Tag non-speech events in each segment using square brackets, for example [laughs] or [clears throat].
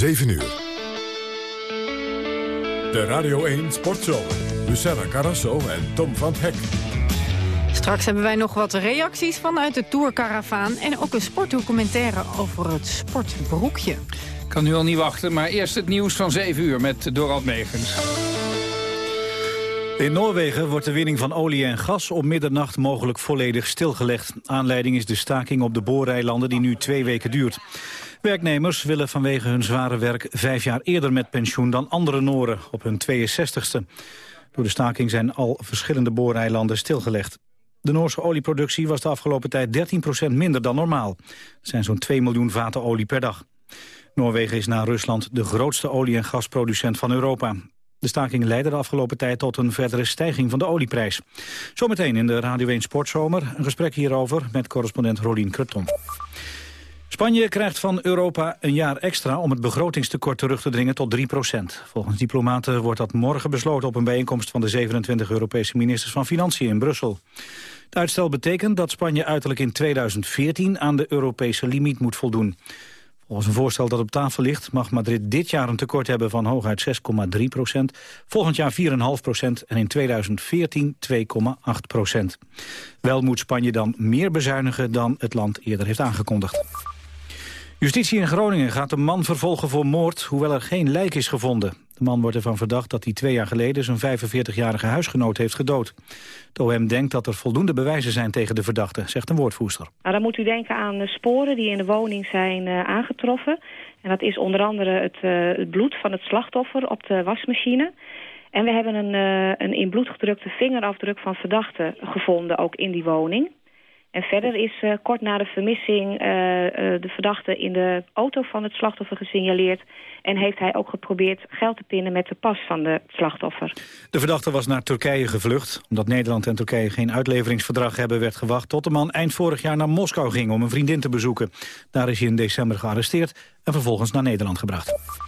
7 uur. De Radio 1 Sportshow. Luciana Carrasso en Tom van Hek. Straks hebben wij nog wat reacties vanuit de Tourcaravaan... en ook een sportdocumentaire over het sportbroekje. Ik kan nu al niet wachten, maar eerst het nieuws van 7 uur met Dorald Megens. In Noorwegen wordt de winning van olie en gas om middernacht mogelijk volledig stilgelegd. Aanleiding is de staking op de booreilanden die nu twee weken duurt. Werknemers willen vanwege hun zware werk vijf jaar eerder met pensioen dan andere Noren op hun 62ste. Door de staking zijn al verschillende booreilanden stilgelegd. De Noorse olieproductie was de afgelopen tijd 13% minder dan normaal. Er zijn zo'n 2 miljoen vaten olie per dag. Noorwegen is na Rusland de grootste olie- en gasproducent van Europa. De staking leidde de afgelopen tijd tot een verdere stijging van de olieprijs. Zometeen in de Radio 1 Sportzomer een gesprek hierover met correspondent Rolien Kreton. Spanje krijgt van Europa een jaar extra om het begrotingstekort terug te dringen tot 3% Volgens diplomaten wordt dat morgen besloten op een bijeenkomst van de 27 Europese ministers van Financiën in Brussel. Het uitstel betekent dat Spanje uiterlijk in 2014 aan de Europese limiet moet voldoen. Volgens een voorstel dat op tafel ligt mag Madrid dit jaar een tekort hebben van hooguit 6,3 procent, volgend jaar 4,5 procent en in 2014 2,8 procent. Wel moet Spanje dan meer bezuinigen dan het land eerder heeft aangekondigd. Justitie in Groningen gaat een man vervolgen voor moord, hoewel er geen lijk is gevonden. De man wordt ervan verdacht dat hij twee jaar geleden zijn 45-jarige huisgenoot heeft gedood. De OM denkt dat er voldoende bewijzen zijn tegen de verdachte, zegt een woordvoerster. Nou, dan moet u denken aan de sporen die in de woning zijn uh, aangetroffen. En dat is onder andere het, uh, het, bloed van het slachtoffer op de wasmachine. En we hebben een, een in bloed gedrukte vingerafdruk van verdachte gevonden, ook in die woning. En verder is uh, kort na de vermissing uh, uh, de verdachte in de auto van het slachtoffer gesignaleerd... en heeft hij ook geprobeerd geld te pinnen met de pas van de slachtoffer. De verdachte was naar Turkije gevlucht. Omdat Nederland en Turkije geen uitleveringsverdrag hebben... werd gewacht tot de man eind vorig jaar naar Moskou ging om een vriendin te bezoeken. Daar is hij in december gearresteerd en vervolgens naar Nederland gebracht.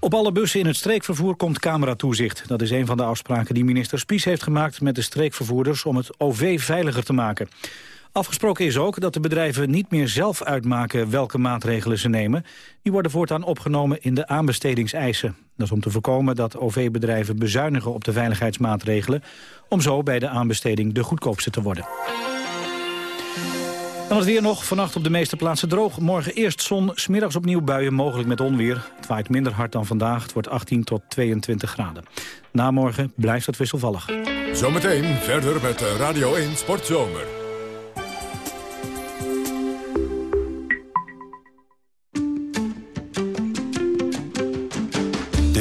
Op alle bussen in het streekvervoer komt cameratoezicht. Dat is een van de afspraken die minister Spies heeft gemaakt met de streekvervoerders om het OV veiliger te maken. Afgesproken is ook dat de bedrijven niet meer zelf uitmaken welke maatregelen ze nemen. Die worden voortaan opgenomen in de aanbestedingseisen. Dat is om te voorkomen dat OV-bedrijven bezuinigen op de veiligheidsmaatregelen... om zo bij de aanbesteding de goedkoopste te worden. Dan het weer nog. Vannacht op de meeste plaatsen droog. Morgen eerst zon, smiddags opnieuw buien, mogelijk met onweer. Het waait minder hard dan vandaag. Het wordt 18 tot 22 graden. Na morgen blijft het wisselvallig. Zometeen verder met Radio 1 Sportzomer.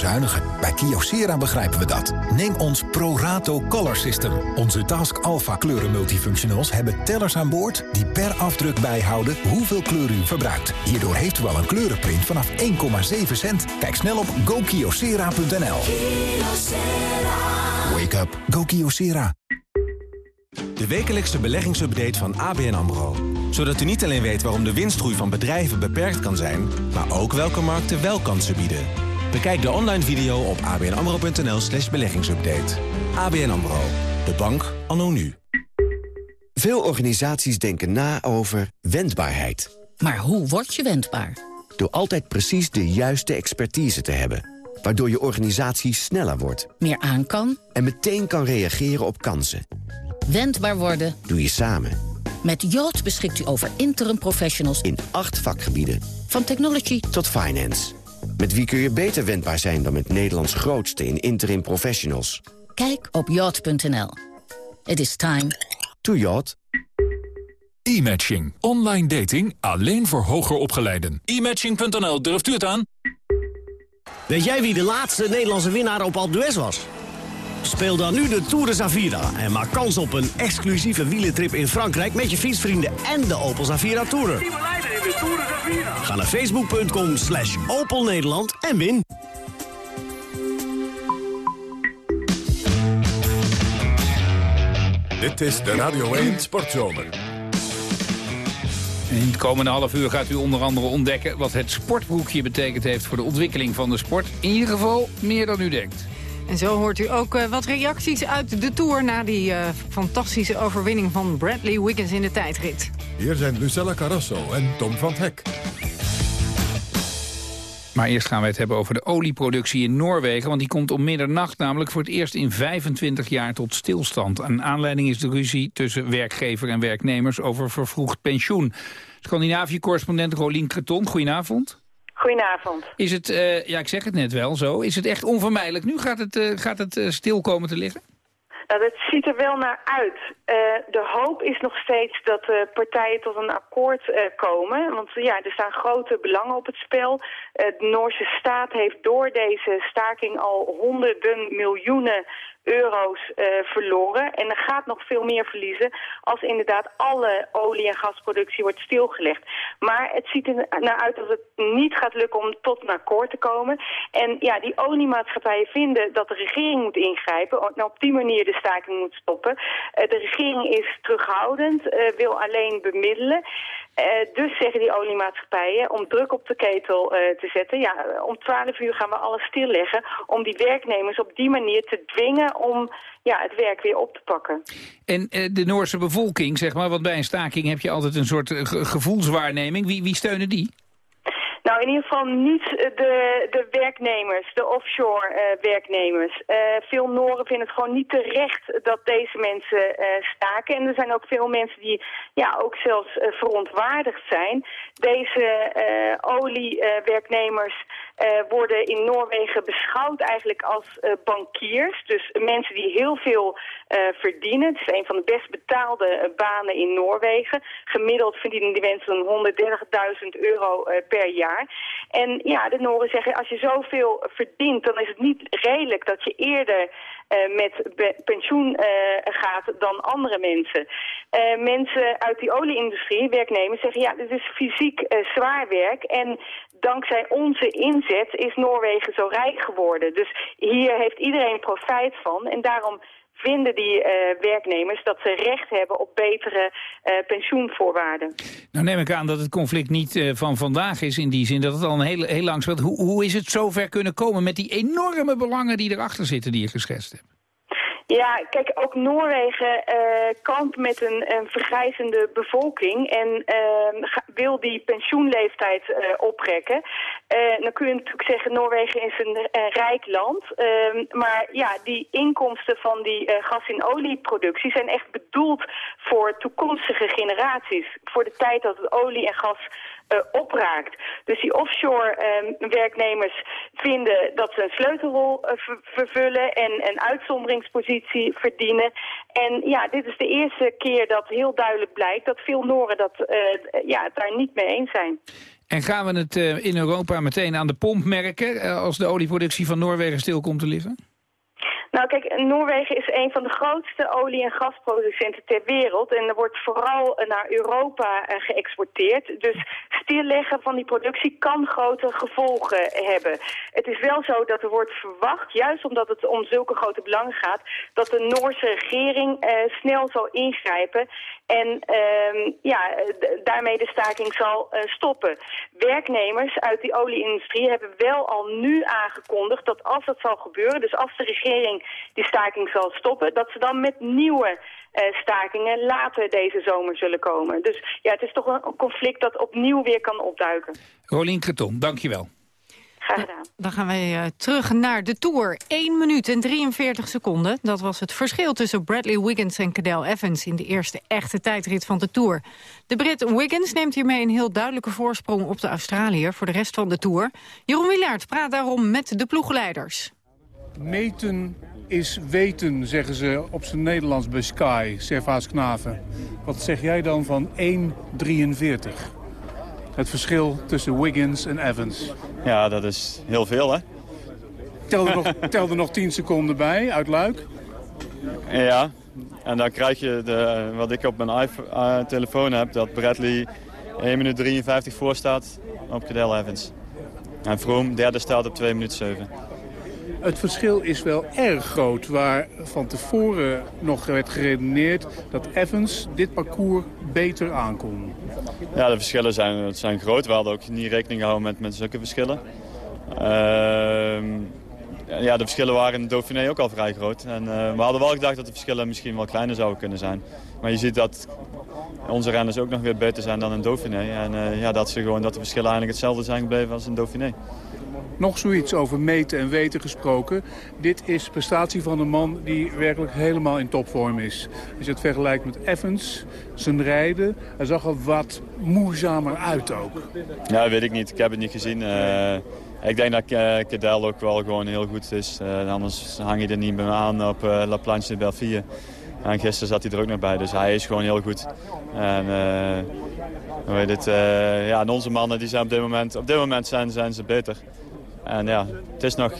Bezuinigen. Bij Kyocera begrijpen we dat. Neem ons ProRato Color System. Onze Task Alpha kleuren multifunctionals hebben tellers aan boord... die per afdruk bijhouden hoeveel kleur u verbruikt. Hierdoor heeft u al een kleurenprint vanaf 1,7 cent. Kijk snel op gokyocera.nl. Wake up. Go Kyocera. De wekelijkse beleggingsupdate van ABN AMRO. Zodat u niet alleen weet waarom de winstgroei van bedrijven beperkt kan zijn... maar ook welke markten wel kansen bieden. Bekijk de online video op abnamro.nl slash beleggingsupdate. ABN AMRO, de bank anno nu. Veel organisaties denken na over wendbaarheid. Maar hoe word je wendbaar? Door altijd precies de juiste expertise te hebben. Waardoor je organisatie sneller wordt. Meer aan kan. En meteen kan reageren op kansen. Wendbaar worden. Doe je samen. Met Yacht beschikt u over interim professionals. In acht vakgebieden. Van technology tot finance. Met wie kun je beter wendbaar zijn dan met Nederlands grootste in interim professionals? Kijk op yacht.nl. It is time to yacht. E-matching. Online dating alleen voor hoger opgeleiden. E-matching.nl, durft u het aan? Weet jij wie de laatste Nederlandse winnaar op Alpe was? Speel dan nu de Tour de Zavira en maak kans op een exclusieve wielentrip in Frankrijk... met je fietsvrienden en de Opel Zavira Tourer. Ga naar facebook.com slash Opel Nederland en win. Dit is de Radio 1 Sportzomer. In het komende half uur gaat u onder andere ontdekken... wat het sportbroekje betekend heeft voor de ontwikkeling van de sport. In ieder geval meer dan u denkt. En zo hoort u ook uh, wat reacties uit de Tour... na die uh, fantastische overwinning van Bradley Wiggins in de tijdrit. Hier zijn Lucella Carrasso en Tom van Hek. Maar eerst gaan we het hebben over de olieproductie in Noorwegen. Want die komt om middernacht namelijk voor het eerst in 25 jaar tot stilstand. Een aanleiding is de ruzie tussen werkgever en werknemers over vervroegd pensioen. Scandinavië-correspondent Rolien Creton, goedenavond. Goedenavond. Is het, uh, ja ik zeg het net wel zo, is het echt onvermijdelijk? Nu gaat het, uh, gaat het uh, stil komen te liggen? Nou, dat ziet er wel naar uit. De hoop is nog steeds dat de partijen tot een akkoord komen. Want ja, er staan grote belangen op het spel. De Noorse staat heeft door deze staking al honderden miljoenen euro's uh, verloren. En er gaat nog veel meer verliezen als inderdaad alle olie- en gasproductie wordt stilgelegd. Maar het ziet er naar uit dat het niet gaat lukken om tot een akkoord te komen. En ja, die oliemaatschappijen vinden dat de regering moet ingrijpen. En op die manier de staking moet stoppen. Uh, de regering is terughoudend, uh, wil alleen bemiddelen. Dus zeggen die oliemaatschappijen om druk op de ketel te zetten. Ja, om 12 uur gaan we alles stilleggen om die werknemers op die manier te dwingen om ja, het werk weer op te pakken. En uh, de Noorse bevolking, zeg maar, want bij een staking heb je altijd een soort ge gevoelswaarneming. Wie, wie steunen die? Nou, in ieder geval niet de, de werknemers, de offshore uh, werknemers. Uh, veel Noren vinden het gewoon niet terecht dat deze mensen uh, staken. En er zijn ook veel mensen die ja, ook zelfs verontwaardigd zijn. Deze oliewerknemers worden in Noorwegen beschouwd eigenlijk als bankiers. Dus mensen die heel veel verdienen. Het is een van de best betaalde banen in Noorwegen. Gemiddeld verdienen die mensen 130.000 euro per jaar. En ja, de Noren zeggen, als je zoveel verdient, dan is het niet redelijk dat je eerder met pensioen gaat dan andere mensen. Mensen uit die olieindustrie, werknemers, zeggen ja, dit is fysiek zwaar werk. En dankzij onze inzet is Noorwegen zo rijk geworden. Dus hier heeft iedereen profijt van. En daarom vinden die uh, werknemers dat ze recht hebben op betere uh, pensioenvoorwaarden. Nou neem ik aan dat het conflict niet uh, van vandaag is in die zin, dat het al een heel, heel lang speelt. Hoe, hoe is het zover kunnen komen met die enorme belangen die erachter zitten die je geschetst hebt? Ja, kijk, ook Noorwegen uh, kampt met een, een vergrijzende bevolking en uh, wil die pensioenleeftijd uh, oprekken. dan kun je natuurlijk zeggen, Noorwegen is een, een rijk land. Ehm, maar ja, die inkomsten van die gas- en olieproductie zijn echt bedoeld voor toekomstige generaties. Voor de tijd dat het olie en gas uh, opraakt. Dus die offshore uh, werknemers vinden dat ze een sleutelrol uh, vervullen en een uitzonderingspositie verdienen. En ja, dit is de eerste keer dat heel duidelijk blijkt dat veel Noren dat, ja, het daar niet mee eens zijn. En gaan we het in Europa meteen aan de pomp merken als de olieproductie van Noorwegen stil komt te liggen? Nou kijk, Noorwegen is een van de grootste olie- en gasproducenten ter wereld. En er wordt vooral naar Europa uh, geëxporteerd. Dus stilleggen van die productie kan grote gevolgen hebben. Het is wel zo dat er wordt verwacht, juist omdat het om zulke grote belangen gaat... dat de Noorse regering uh, snel zal ingrijpen en uh, ja, daarmee de staking zal uh, stoppen. Werknemers uit die olieindustrie hebben wel al nu aangekondigd dat als dat zal gebeuren, dus als de regering die staking zal stoppen, dat ze dan met nieuwe uh, stakingen later deze zomer zullen komen. Dus ja, het is toch een conflict dat opnieuw weer kan opduiken. Rolien Kreton, dankjewel. Graag gedaan. Dan gaan wij uh, terug naar de Tour. 1 minuut en 43 seconden. Dat was het verschil tussen Bradley Wiggins en Cadel Evans... in de eerste echte tijdrit van de Tour. De Brit Wiggins neemt hiermee een heel duidelijke voorsprong... op de Australiër voor de rest van de Tour. Jeroen Willaert praat daarom met de ploegleiders. Meten is weten, zeggen ze op zijn Nederlands bij Sky, Servaas Knaven. Wat zeg jij dan van 1,43? Het verschil tussen Wiggins en Evans. Ja, dat is heel veel, hè? Tel er nog, [laughs] tel er nog 10 seconden bij, uit Luik. Ja, en dan krijg je de, wat ik op mijn uh, telefoon heb... dat Bradley 1 minuut 53 voor staat op Cadel Evans. En Vroom derde staat op 2 minuten 7. Het verschil is wel erg groot. Waar van tevoren nog werd geredeneerd dat Evans dit parcours beter aankon. Ja, de verschillen zijn, zijn groot. We hadden ook niet rekening gehouden met, met zulke verschillen. Ehm, ja, de verschillen waren in de Dauphiné ook al vrij groot. En, uh, we hadden wel gedacht dat de verschillen misschien wel kleiner zouden kunnen zijn. Maar je ziet dat onze renners ook nog weer beter zijn dan in Dauphiné. En uh, ja, dat, ze gewoon, dat de verschillen eigenlijk hetzelfde zijn gebleven als in Dauphiné. Nog zoiets over meten en weten gesproken. Dit is prestatie van een man die werkelijk helemaal in topvorm is. Als je het vergelijkt met Evans, zijn rijden, hij zag er wat moeizamer uit ook. Ja, weet ik niet. Ik heb het niet gezien. Uh, ik denk dat uh, ook wel gewoon heel goed is. Uh, anders hang je er niet meer aan op La Planche de Belfie. En gisteren zat hij er ook nog bij, dus hij is gewoon heel goed. En weet het, ja, onze mannen die zijn op dit moment, op dit moment zijn, zijn ze beter. En ja, het is nog,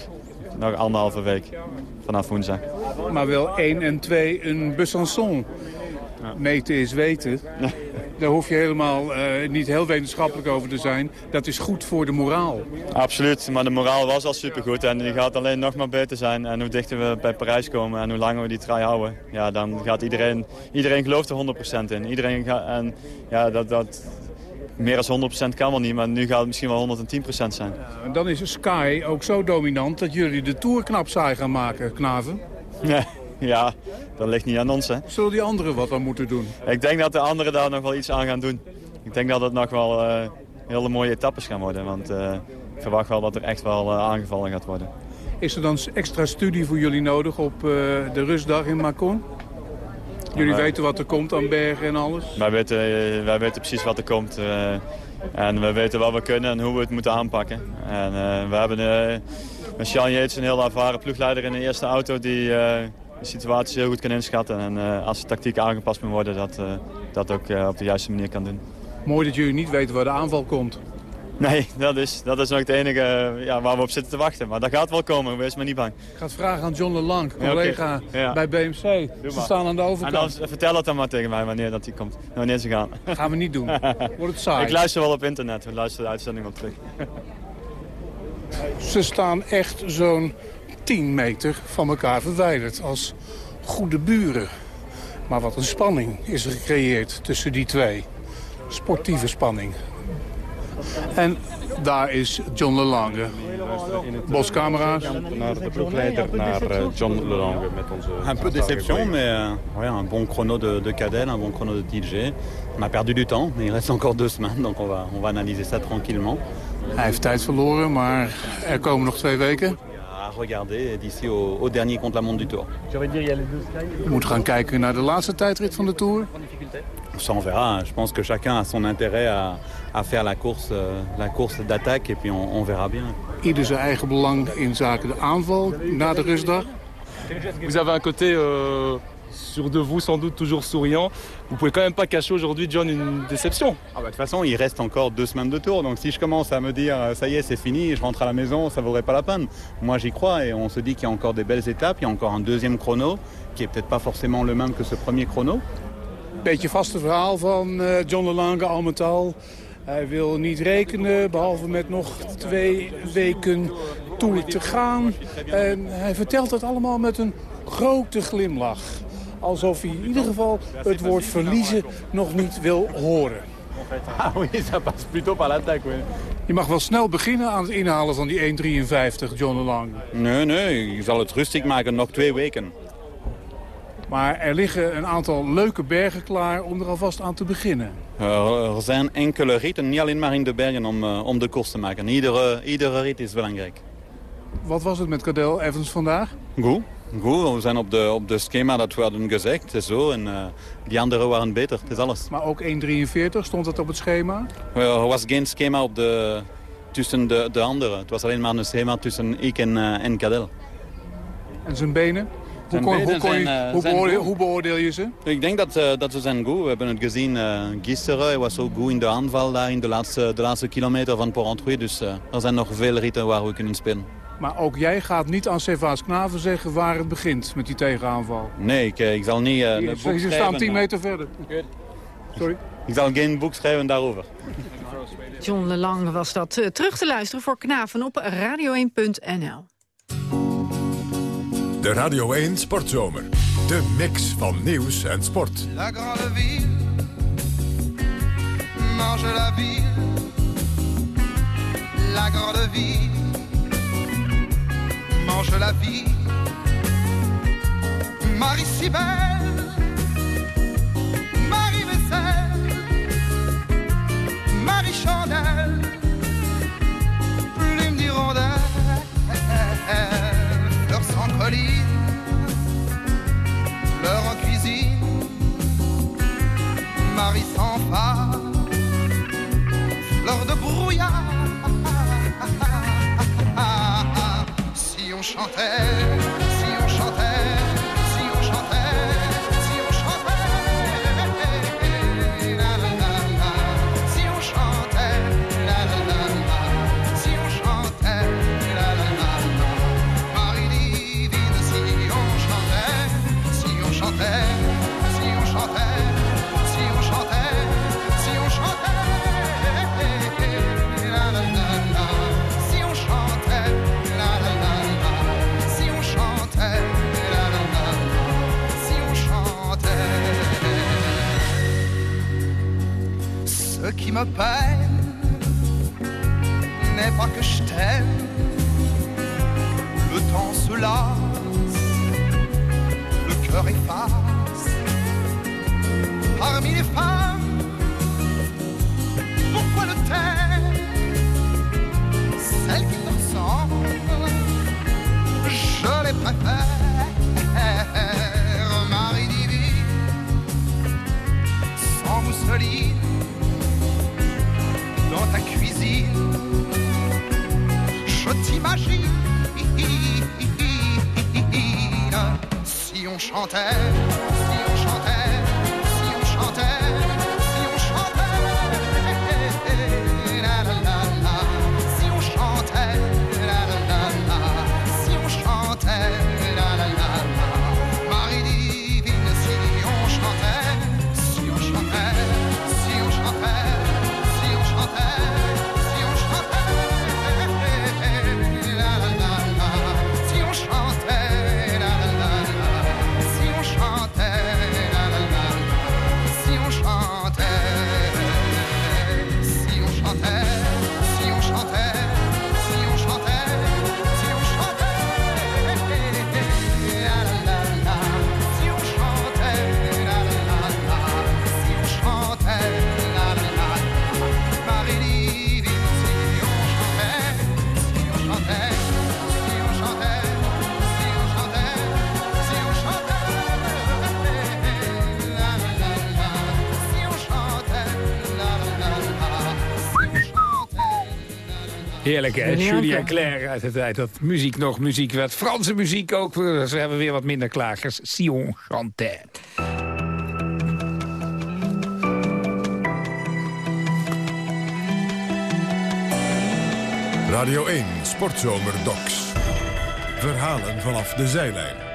nog anderhalve week vanaf woensdag. Maar wel 1 en 2 een Besançon. Ja. Meten is weten. Daar hoef je helemaal uh, niet heel wetenschappelijk over te zijn. Dat is goed voor de moraal. Absoluut, maar de moraal was al supergoed. En die gaat alleen nog maar beter zijn. En hoe dichter we bij Parijs komen en hoe langer we die trui houden... Ja, dan gaat iedereen... Iedereen gelooft er 100% in. Iedereen gaat, en ja, dat, dat, meer dan 100% kan wel niet, maar nu gaat het misschien wel 110% zijn. Ja, en dan is Sky ook zo dominant dat jullie de Tour knap saai gaan maken, Knaven. [laughs] Ja, ja, dat ligt niet aan ons. Hè. Zullen die anderen wat aan moeten doen? Ik denk dat de anderen daar nog wel iets aan gaan doen. Ik denk dat het nog wel uh, hele mooie etappes gaan worden. Want uh, ik verwacht wel dat er echt wel uh, aangevallen gaat worden. Is er dan extra studie voor jullie nodig op de rustdag in Macon? Jullie weten wat er komt aan bergen en alles? Wij weten, wij weten precies wat er komt. Uh, en we weten wat we kunnen en hoe we het moeten aanpakken. En uh, we hebben met Sean Yates een heel ervaren ploegleider in de eerste auto... die de situatie heel goed kan inschatten. En als de tactiek aangepast moet worden, dat dat ook op de juiste manier kan doen. Mooi dat jullie niet weten waar de aanval komt. Nee, dat is, dat is nog het enige ja, waar we op zitten te wachten. Maar dat gaat wel komen, wees maar niet bang. Ik ga het vragen aan John LeLang, collega ja, ja. bij BMC. Ze staan aan de overkant. En dan, vertel het dan maar tegen mij wanneer dat die komt. Wanneer ze gaan. Dat gaan we niet doen. [laughs] Wordt het saai. Ik luister wel op internet. We luisteren de uitzending op terug. [laughs] Ze staan echt zo'n 10 meter van elkaar verwijderd als goede buren. Maar wat een spanning is er gecreëerd tussen die twee. Sportieve spanning. En daar is John Lelange. Boscamera's. Naar de ploegleider, naar John Lelange met onze... Un peu déception, mais euh, ouais, un bon chrono de, de Cadel, un bon chrono de TJ. On a perdu du temps, mais il reste encore deux semaines, donc on va, on va analyser ça tranquillement. Hij heeft tijd verloren, maar er komen nog twee weken. À regarder d'ici au, au dernier contre-la-montre du Tour. We moeten gaan kijken naar de laatste tijdrit van de Tour. Ça on verra. Je pense que chacun a son intérêt à, à faire la course, euh, la course d'attaque et puis on, on verra bien. Ieder zijn eigen belang in zaken de aanval na de rustdag. Vous avez un côté euh, sûr de vous, sans doute toujours souriant. Vous pouvez quand même pas cacher aujourd'hui, John, une déception. Ah bah, de toute façon, il reste encore deux semaines de tour. Donc si je commence à me dire, ça y est, c'est fini, je rentre à la maison, ça vaudrait pas la peine. Moi, j'y crois et on se dit qu'il y a encore des belles étapes. Il y a encore un deuxième chrono qui est peut-être pas forcément le même que ce premier chrono. Beetje vaste verhaal van uh, John Lelange al met al. Hij wil niet rekenen, behalve met nog twee weken toer te gaan. En hij vertelt het allemaal met een grote glimlach. Alsof hij in ieder geval het woord verliezen nog niet wil horen. Ah. Je mag wel snel beginnen aan het inhalen van die 1,53, John Lang. Nee, nee, ik zal het rustig maken, nog twee weken. Maar er liggen een aantal leuke bergen klaar om er alvast aan te beginnen. Er zijn enkele ritten, niet alleen maar in de bergen, om, om de koers te maken. Iedere, iedere rit is belangrijk. Wat was het met Cadel Evans vandaag? Goed. Goed, we zijn op de, op de schema dat we hadden gezegd. Zo. En uh, die anderen waren beter. Het is alles. Maar ook 1,43 stond dat op het schema? Er was geen schema op de, tussen de, de anderen. Het was alleen maar een schema tussen ik en, uh, en Cadel. En zijn benen? Hoe, kon, hoe, kon je, zijn, uh, hoe, beoordeel, hoe, beoordeel, je ze? Ik denk dat, uh, dat ze zijn goed. We hebben het gezien uh, gisteren. Hij was ook goed in de aanval daar in de laatste, de laatste kilometer van Port-Antruy. Dus er zijn nog veel ritten waar we kunnen spelen. Maar ook jij gaat niet aan Servaas Knaven zeggen waar het begint met die tegenaanval. Nee, ik, ik zal niet uh, boek schrijven. Ze staan 10 meter verder. Sorry? Ik zal geen boek schrijven daarover. John Lelang was dat terug te luisteren voor Knaven op radio1.nl. De Radio 1 Sportzomer. De mix van nieuws en sport. La grande ville, mange la ville. La grande ville, mange la vie. Marie si belle, Marie Vaisselle, Marie Chandelle, plume d'hirondelle, fleurs sans colline, fleurs en cuisine, Marie sans phare, fleurs de brouillard. Si on chantait, me peine n'est pas que je t'aime, le temps se lasse, le cœur efface. Parmi les femmes, pourquoi le taire Celles qui te je les préfère. Marie divine, sans mousseline, je t'imagine. Si on chantait, Heerlijk, hè? Julia Claire. Uit de tijd dat muziek nog muziek werd. Franse muziek ook. Ze hebben weer wat minder klagers. Sion Chantet. Radio 1 Sportzomer Docs. Verhalen vanaf de zijlijn.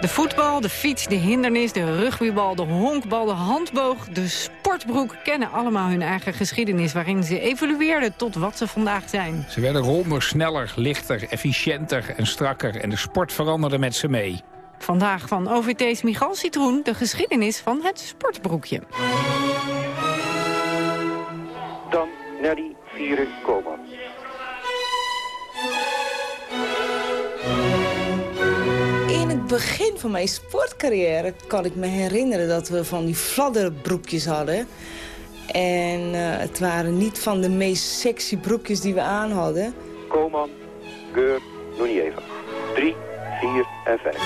De voetbal, de fiets, de hindernis, de rugbybal, de honkbal, de handboog... de sportbroek kennen allemaal hun eigen geschiedenis... waarin ze evolueerden tot wat ze vandaag zijn. Ze werden ronder, sneller, lichter, efficiënter en strakker. En de sport veranderde met ze mee. Vandaag van OVT's Michal Citroen de geschiedenis van het sportbroekje. Dan Nelly Vieren Koman. Begin van mijn sportcarrière kan ik me herinneren dat we van die fladderbroekjes hadden. En eh, het waren niet van de meest sexy broekjes die we aan hadden. Koman, Geur, Nunieva. 3, 4 en 5.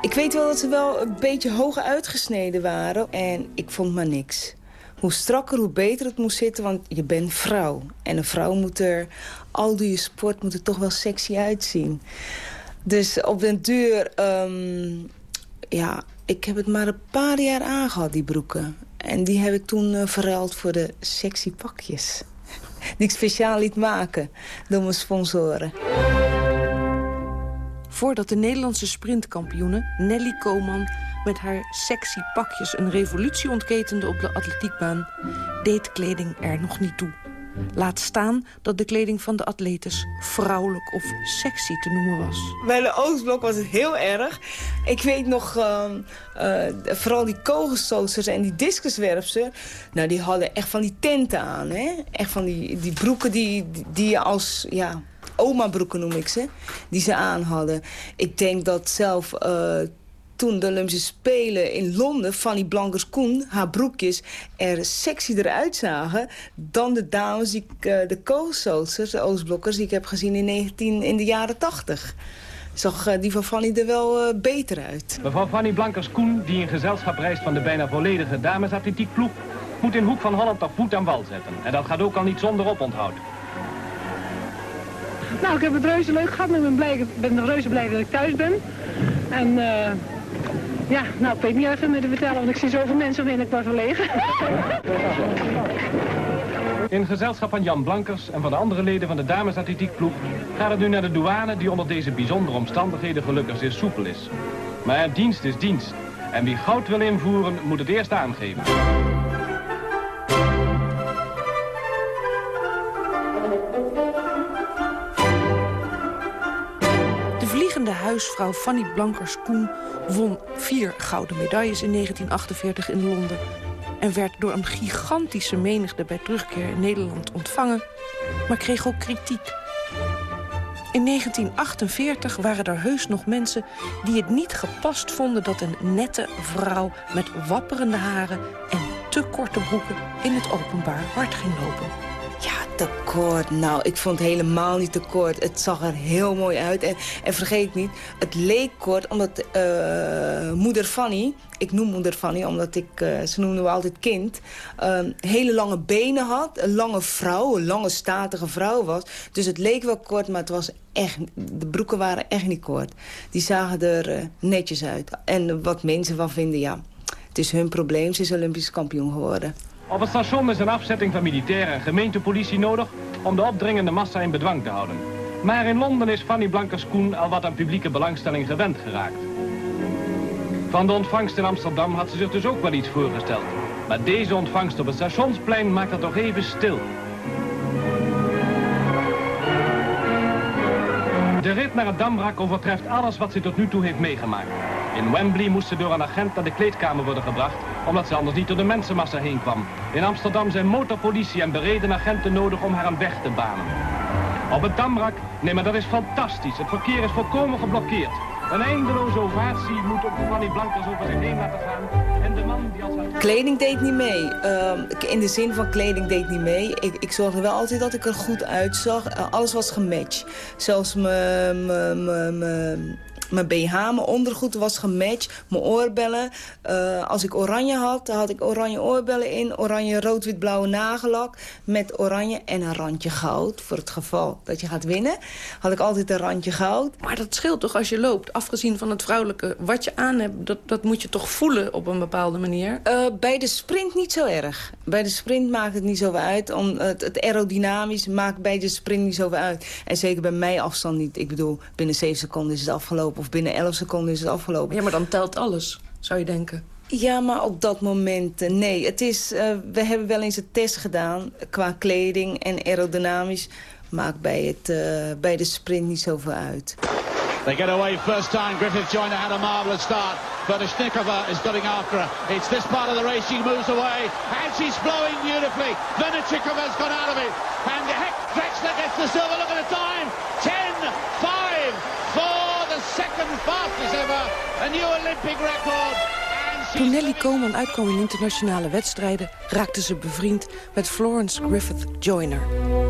Ik weet wel dat ze wel een beetje hoger uitgesneden waren. En ik vond maar niks. Hoe strakker, hoe beter het moest zitten, want je bent vrouw. En een vrouw moet er, al doe je sport, moet er toch wel sexy uitzien. Dus op den duur, ehm, ja, ik heb het maar een paar jaar aangehad, die broeken. En die heb ik toen eh, verruild voor de sexy pakjes. [laughs] Die ik speciaal liet maken door mijn sponsoren. Voordat de Nederlandse sprintkampioene Nelly Koman met haar sexy pakjes een revolutie ontketende op de atletiekbaan, deed kleding er nog niet toe. Laat staan dat de kleding van de atletes vrouwelijk of sexy te noemen was. Bij de Oostblok was het heel erg. Ik weet nog, ehm, eh, vooral die kogelstooters en die discuswerpers... nou, die hadden echt van die tenten aan, hè? Echt van die, die broeken die, die je als, ja, oma-broeken noem ik ze... die ze aan hadden. Ik denk dat zelf... eh, toen de Olympische Spelen in Londen... Fanny Blankers-Koen, haar broekjes, er sexy eruit zagen... dan de dames, die, ik, eh, de koolstooters, de Oostblokkers... die ik heb gezien in, 19, in de jaren 80. Zag eh, die van Fanny er wel eh, beter uit. Mevrouw Fanny Blankers-Koen, die in gezelschap reist van de bijna volledige damesatletiekploeg... moet in Hoek van Holland op voet aan wal zetten. En dat gaat ook al niet zonder oponthoud. Nou, ik heb het reuze leuk gehad. Ik ben, blij, ik ben reuze blij dat ik thuis ben. En eh, ja, nou, ik weet niet even meer te vertellen, want ik zie zoveel mensen en ik word verlegen. In gezelschap van Jan Blankers en van de andere leden van de damesatletiekploeg... gaat het nu naar de douane die onder deze bijzondere omstandigheden gelukkig zeer soepel is. Maar dienst is dienst. En wie goud wil invoeren, moet het eerst aangeven. Huisvrouw Fanny Blankers-Koen won vier gouden medailles in 1948 in Londen... en werd door een gigantische menigte bij terugkeer in Nederland ontvangen... maar kreeg ook kritiek. In 1948 waren er heus nog mensen die het niet gepast vonden... dat een nette vrouw met wapperende haren en te korte broeken... in het openbaar hard ging lopen. Ja, te kort. Nou, ik vond het helemaal niet te kort. Het zag er heel mooi uit. En, en vergeet niet, het leek kort omdat eh, moeder Fanny... Ik noem moeder Fanny omdat ik, eh, ze noemde me altijd kind... eh, hele lange benen had, een lange vrouw, een lange statige vrouw was. Dus het leek wel kort, maar het was echt, de broeken waren echt niet kort. Die zagen er eh, netjes uit. En wat mensen van vinden, ja, het is hun probleem. Ze is Olympisch kampioen geworden. Op het station is een afzetting van militair en gemeentepolitie nodig... om de opdringende massa in bedwang te houden. Maar in Londen is Fanny Blankers-Koen al wat aan publieke belangstelling gewend geraakt. Van de ontvangst in Amsterdam had ze zich dus ook wel iets voorgesteld. Maar deze ontvangst op het stationsplein maakt het toch even stil. De rit naar het Damrak overtreft alles wat ze tot nu toe heeft meegemaakt. In Wembley moest ze door een agent naar de kleedkamer worden gebracht... omdat ze anders niet door de mensenmassa heen kwam. In Amsterdam zijn motorpolitie en bereden agenten nodig om haar een weg te banen. Op het Damrak, nee maar dat is fantastisch. Het verkeer is volkomen geblokkeerd. Een eindeloze ovatie moet op Fanny Blankers over zich heen laten gaan. En de man die haar... Kleding deed niet mee. Ehm, in de zin van kleding deed niet mee. Ik, ik zorgde wel altijd dat ik er goed uitzag. Eh, alles was gematcht. Zelfs mijn- mijn- BH, mijn ondergoed was gematcht. Mijn oorbellen. Eh, als ik oranje had, dan had ik oranje oorbellen in. Oranje, rood, wit, blauwe nagellak. Met oranje en een randje goud. Voor het geval dat je gaat winnen. Had ik altijd een randje goud. Maar dat scheelt toch als je loopt, afgezien van het vrouwelijke... wat je aan hebt, dat, dat moet je toch voelen op een bepaalde manier? Eh, bij de sprint niet zo erg. Bij de sprint maakt het niet zoveel uit. Om, het, het aerodynamisch maakt bij de sprint niet zoveel uit. En zeker bij mij afstand niet. Ik bedoel, binnen 7 seconden is het afgelopen. Of binnen 11 seconden is het afgelopen. Ja, maar dan telt alles, zou je denken. Ja, maar op dat moment, eh, nee. Het is, eh, we hebben wel eens een test gedaan qua kleding en aerodynamisch. Maakt bij, het, eh, bij de sprint niet zoveel uit. They get away first time. Griffith Joyner had a marvellous start, but Ishnikova is getting after her. It's this part of the race she moves away, and she's flowing beautifully. Venechikova's gone out of it, and Heck Drexler gets the silver. Look at the time, a new Olympic record. Toen Nelly Coleman uitkwam in internationale wedstrijden... raakte ze bevriend met Florence Griffith Joyner.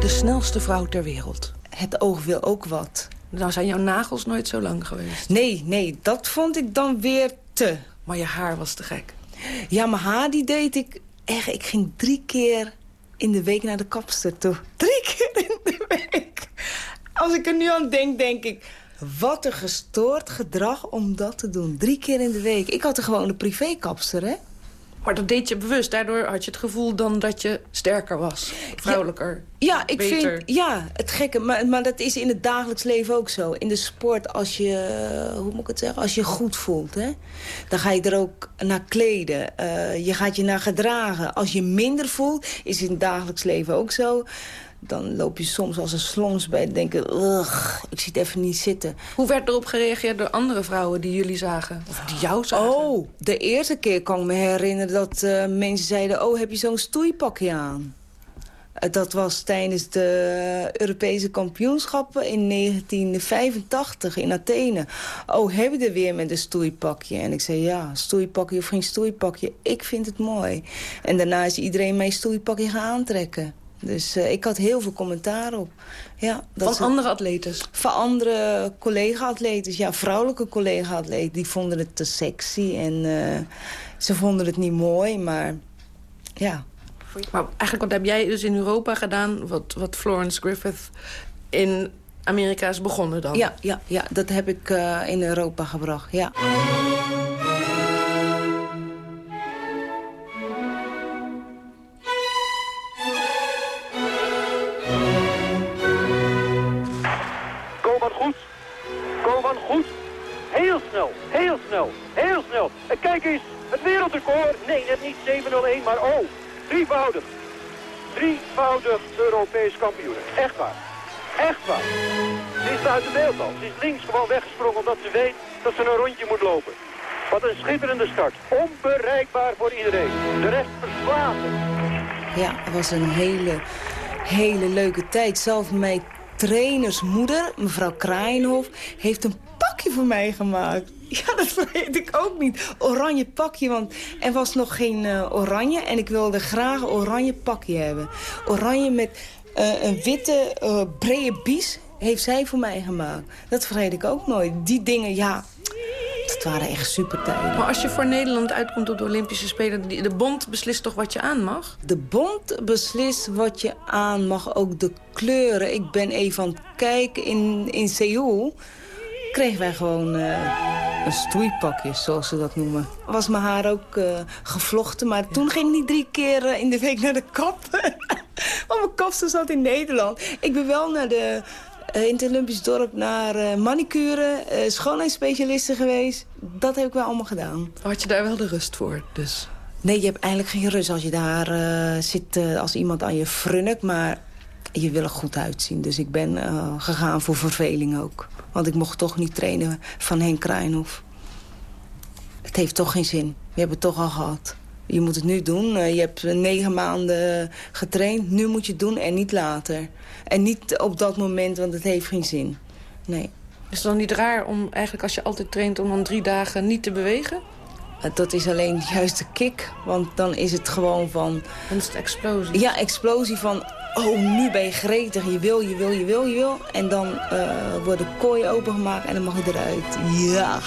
De snelste vrouw ter wereld. Het oog wil ook wat. Nou zijn jouw nagels nooit zo lang geweest. Nee, nee, dat vond ik dan weer te. Maar je haar was te gek. Ja, mijn haar die deed ik... Echt, ik ging drie keer in de week naar de kapster toe. Drie keer in de week. Als ik er nu aan denk, denk ik... Wat een gestoord gedrag om dat te doen. Drie keer in de week. Ik had er gewoon een privékapster, hè? Maar dat deed je bewust. Daardoor had je het gevoel dan dat je sterker was. Vrouwelijker. Ja, ik beter. vind, ja, het gekke, maar, maar dat is in het dagelijks leven ook zo. In de sport, als je, eh, hoe moet ik het zeggen, als je goed voelt, hè, dan ga je er ook naar kleden. Eh, je gaat je naar gedragen. Als je minder voelt, is het in het dagelijks leven ook zo. Dan loop je soms als een slons bij en denken, ugh, ik zie het even niet zitten. Hoe werd erop gereageerd door andere vrouwen die jullie zagen? Of die jou zagen? Oh, de eerste keer kan ik me herinneren dat eh, mensen zeiden... oh, heb je zo'n stoeipakje aan? Eh, Dat was tijdens de Europese kampioenschappen in 1985 in Athene. Oh, heb je er weer met een stoeipakje? En ik zei, ja, stoeipakje of geen stoeipakje, ik vind het mooi. En daarna is iedereen mijn stoeipakje gaan aantrekken. Dus eh, ik had heel veel commentaar op. Ja, Van andere atletes? Van andere collega-atletes, ja, vrouwelijke collega-atleten. Die vonden het te sexy en eh, ze vonden het niet mooi, maar ja. Maar eigenlijk wat heb jij dus in Europa gedaan... wat, wat Florence Griffith in Amerika is begonnen dan? Ja, ja, ja dat heb ik eh, in Europa gebracht, ja. Koopman goed. Heel snel, heel snel, heel snel. En kijk eens, het wereldrecord. Nee, net niet 701, maar oh, drievoudig. Drievoudig Europees kampioen. Echt waar. Echt waar. Ze is buiten beeld al. Ze is links gewoon weggesprongen omdat ze weet dat ze een rondje moet lopen. Wat een schitterende start. Onbereikbaar voor iedereen. De rest verslagen. Ja, het was een hele, hele leuke tijd. Zelf mijn trainersmoeder, mevrouw Kraaienhof, heeft een pakje voor mij gemaakt. [laughs] Ja, dat weet ik ook niet. Oranje pakje, want er was nog geen eh, oranje. En ik wilde graag een oranje pakje hebben. Oranje met eh, een witte eh, brede bies heeft zij voor mij gemaakt. Dat vergeet ik ook nooit. Die dingen, ja, dat waren echt super tijden. Maar als je voor Nederland uitkomt op de Olympische Spelen... de bond beslist toch wat je aan mag? De bond beslist wat je aan mag, ook de kleuren. Ik ben even aan het kijken in, in Seoul. Kregen wij gewoon eh, een stoeipakje, zoals ze dat noemen. Was mijn haar ook eh, gevlochten, maar toen ging ik niet drie keer eh, in de week naar de kapper. [laughs] Want mijn kapster zat in Nederland. Ik ben wel naar de, in het Olympisch dorp naar eh, manicure, eh, schoonheidsspecialisten geweest. Dat heb ik wel allemaal gedaan. Had je daar wel de rust voor, dus? Nee, je hebt eigenlijk geen rust als je daar eh, zit eh, als iemand aan je frunnik. Maar je wil er goed uitzien. Dus ik ben eh, gegaan voor verveling ook. Want ik mocht toch niet trainen van Henk Krijnhof. Het heeft toch geen zin. Je hebt het toch al gehad. Je moet het nu doen. Eh, je hebt negen maanden getraind. Nu moet je het doen en niet later. En niet op dat moment, want het heeft geen zin. Nee. Is het dan niet raar om eigenlijk als je altijd traint... om dan drie dagen niet te bewegen? Eh, Dat is alleen juist de kick. Want dan is het gewoon van... Dan is het explosie. Ja, explosie van... Oh, nu ben je gretig. Je wil, je wil, je wil, je wil. En dan eh wordt de kooi opengemaakt en dan mag je eruit. Ja.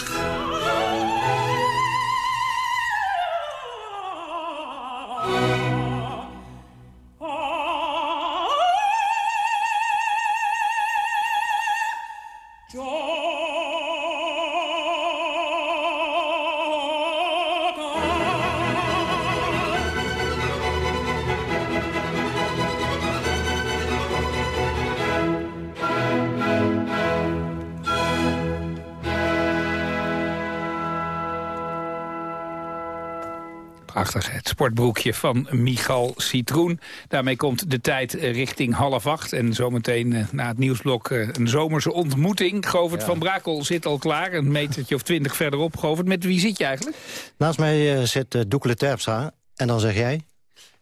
Joy. Prachtig, het sportbroekje van Michal Citroen. Daarmee komt de tijd eh, richting half acht. En zometeen eh, na het nieuwsblok eh, een zomerse ontmoeting. Govert Ja. van Brakel zit al klaar, een metertje of twintig verderop. Govert, met wie zit je eigenlijk? Naast mij zit uh, Doekele Terpstra. En dan zeg jij?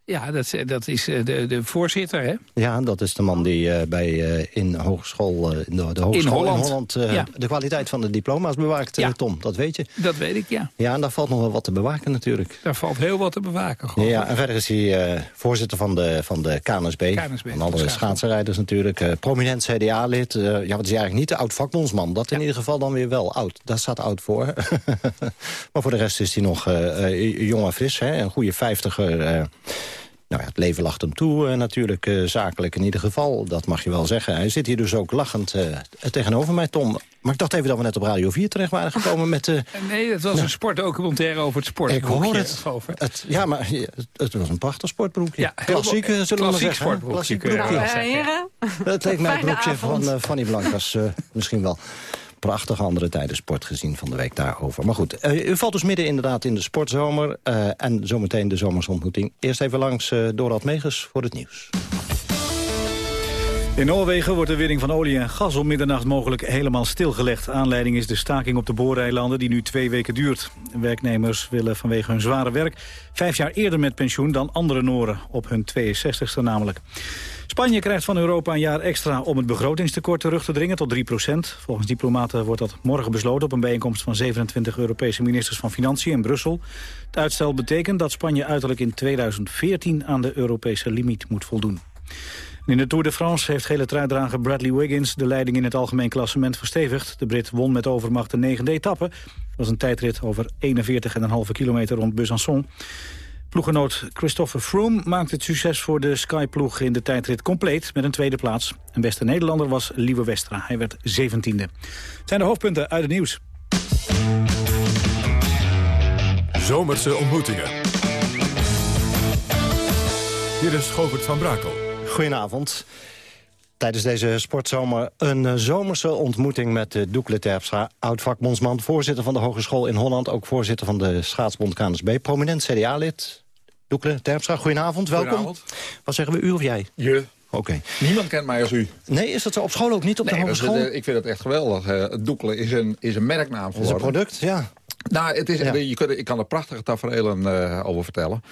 Ja, dat, is- dat is eh, de, de voorzitter, hè? Ja, dat is de man die eh, bij, eh, in, hogeschool, eh, in de, de hogeschool in Holland. Holland, eh, Ja. de kwaliteit van de diploma's bewaakt, eh, Ja. Tom. Dat weet je. Dat weet ik, ja. Ja, en daar valt nog wel wat te bewaken natuurlijk. Daar valt heel wat te bewaken, Govert. Ja, en verder is hij eh, voorzitter van de, van de KNSB. KNSB, van alle schaatsen. schaatsenrijders natuurlijk. eh, prominent CDA-lid. eh, ja, wat is hij eigenlijk niet de oud-vakbondsman. Dat in ieder geval dan weer wel oud. Daar staat oud voor. [laughs] maar voor de rest is hij nog eh, eh, jong en fris. Hè, een goede vijftiger. Nou ja, het leven lacht hem toe eh, natuurlijk, eh, zakelijk in ieder geval. Dat mag je wel zeggen. Hij zit hier dus ook lachend eh, tegenover mij, Tom. Maar ik dacht even dat we net op Radio 4 terecht waren gekomen met... eh, [laughs] Nee, dat was Nou. een sportdocumentaire over het sport. ik hoor het. het ja, maar het, het was een prachtig sportbroekje. Ja, klassiek, eh, zullen we maar klassiek zeggen. sportbroekje, Klassiek kun je broekje. wel Nou, eh, heren, Het leek mij het broekje avond. van eh, Fanny Blankers eh, misschien wel. Prachtige andere tijden sport gezien van de week daarover. Maar goed, eh, u valt dus midden inderdaad in de sportzomer. eh, en zometeen de zomersontmoeting. Eerst even langs Dorald Megens voor het nieuws. In Noorwegen wordt de winning van olie en gas om middernacht mogelijk helemaal stilgelegd. Aanleiding is de staking op de booreilanden die nu twee weken duurt. Werknemers willen vanwege hun zware werk vijf jaar eerder met pensioen dan andere Noren. Op hun 62ste namelijk. Spanje krijgt van Europa een jaar extra om het begrotingstekort terug te dringen tot 3% Volgens diplomaten wordt dat morgen besloten op een bijeenkomst van 27 Europese ministers van Financiën in Brussel. Het uitstel betekent dat Spanje uiterlijk in 2014 aan de Europese limiet moet voldoen. In de Tour de France heeft gele truidrager Bradley Wiggins de leiding in het algemeen klassement verstevigd. De Brit won met overmacht de negende etappe. Dat was een tijdrit over 41,5 kilometer rond Besançon. Ploegenoot Christopher Froome maakte het succes voor de Sky-ploeg in de tijdrit compleet met een tweede plaats. Een beste Nederlander was Lieve Westra. Hij werd 17e. Het zijn de hoofdpunten uit het nieuws. Zomerse ontmoetingen. Hier is Govert van Brakel. Goedenavond. Tijdens deze sportzomer een eh, zomerse ontmoeting met uh, Doekle Terpstra... oud-vakbondsman, voorzitter van de Hogeschool in Holland... ook voorzitter van de schaatsbond KNSB, prominent CDA-lid. Doekle Terpstra, goedenavond, welkom. Goedenavond. Wat zeggen we, u of jij? Je. Oké. Niemand kent mij als u. Nee, is dat zo op school ook niet, op de Nee, dat hogeschool? eh, ik vind het echt geweldig. Eh, Het Doekelen is een, is een merknaam Dat is een geworden. product, ja. Nou, het is, Ja. je kunt, ik kan er prachtige tafereelen eh, over vertellen.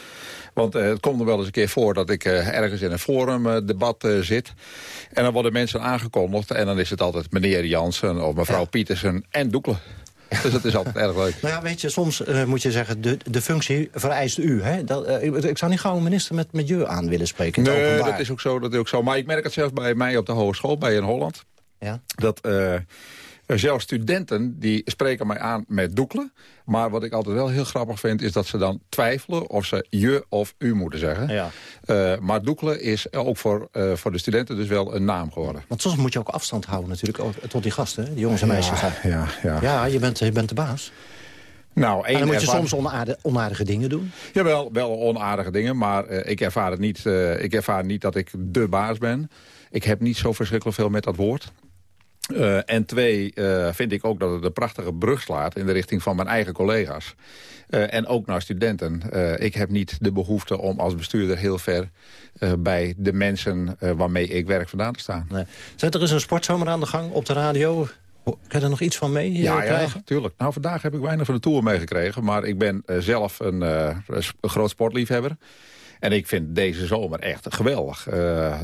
Want eh, het komt er wel eens een keer voor dat ik eh, ergens in een forumdebat zit. En dan worden mensen aangekondigd. En dan is het altijd meneer Jansen of mevrouw Pietersen en Doekelen. Dus dat is altijd erg leuk. [laughs] Nou ja, weet je, soms moet je zeggen, de, de functie vereist u. Hè? Dat, ik, ik zou niet gauw een minister met, met je aan willen spreken. Nee, dat is ook zo. Dat is ook zo. Maar ik merk het zelfs bij mij op de hogeschool, bij in Holland. Ja. Dat zelfs studenten die spreken mij aan met doekelen. Maar wat ik altijd wel heel grappig vind... is dat ze dan twijfelen of ze je of u moeten zeggen. Ja. Eh, maar doekelen is ook voor, eh, voor de studenten dus wel een naam geworden. Want soms moet je ook afstand houden natuurlijk ook tot die gasten, die jongens en meisjes. Ja, ja, ja. Ja, je bent, je bent de baas. Nou, En dan moet je ervaar- soms onaardige, onaardige dingen doen. Jawel, wel onaardige dingen, maar eh, ik, ervaar het niet, eh, ik ervaar niet dat ik de baas ben. Ik heb niet zo verschrikkelijk veel met dat woord. Eh, en twee, eh, vind ik ook dat het een prachtige brug slaat... in de richting van mijn eigen collega's. Eh, en ook naar studenten. Ik heb niet de behoefte om als bestuurder heel ver... bij de mensen waarmee ik werk vandaan te staan. Nee. Zet er eens een sportzomer aan de gang op de radio. Kan je er nog iets van mee Ja, ja, krijgen? tuurlijk. Nou, vandaag heb ik weinig van de Tour meegekregen. Maar ik ben zelf een, een groot sportliefhebber. En ik vind deze zomer echt geweldig.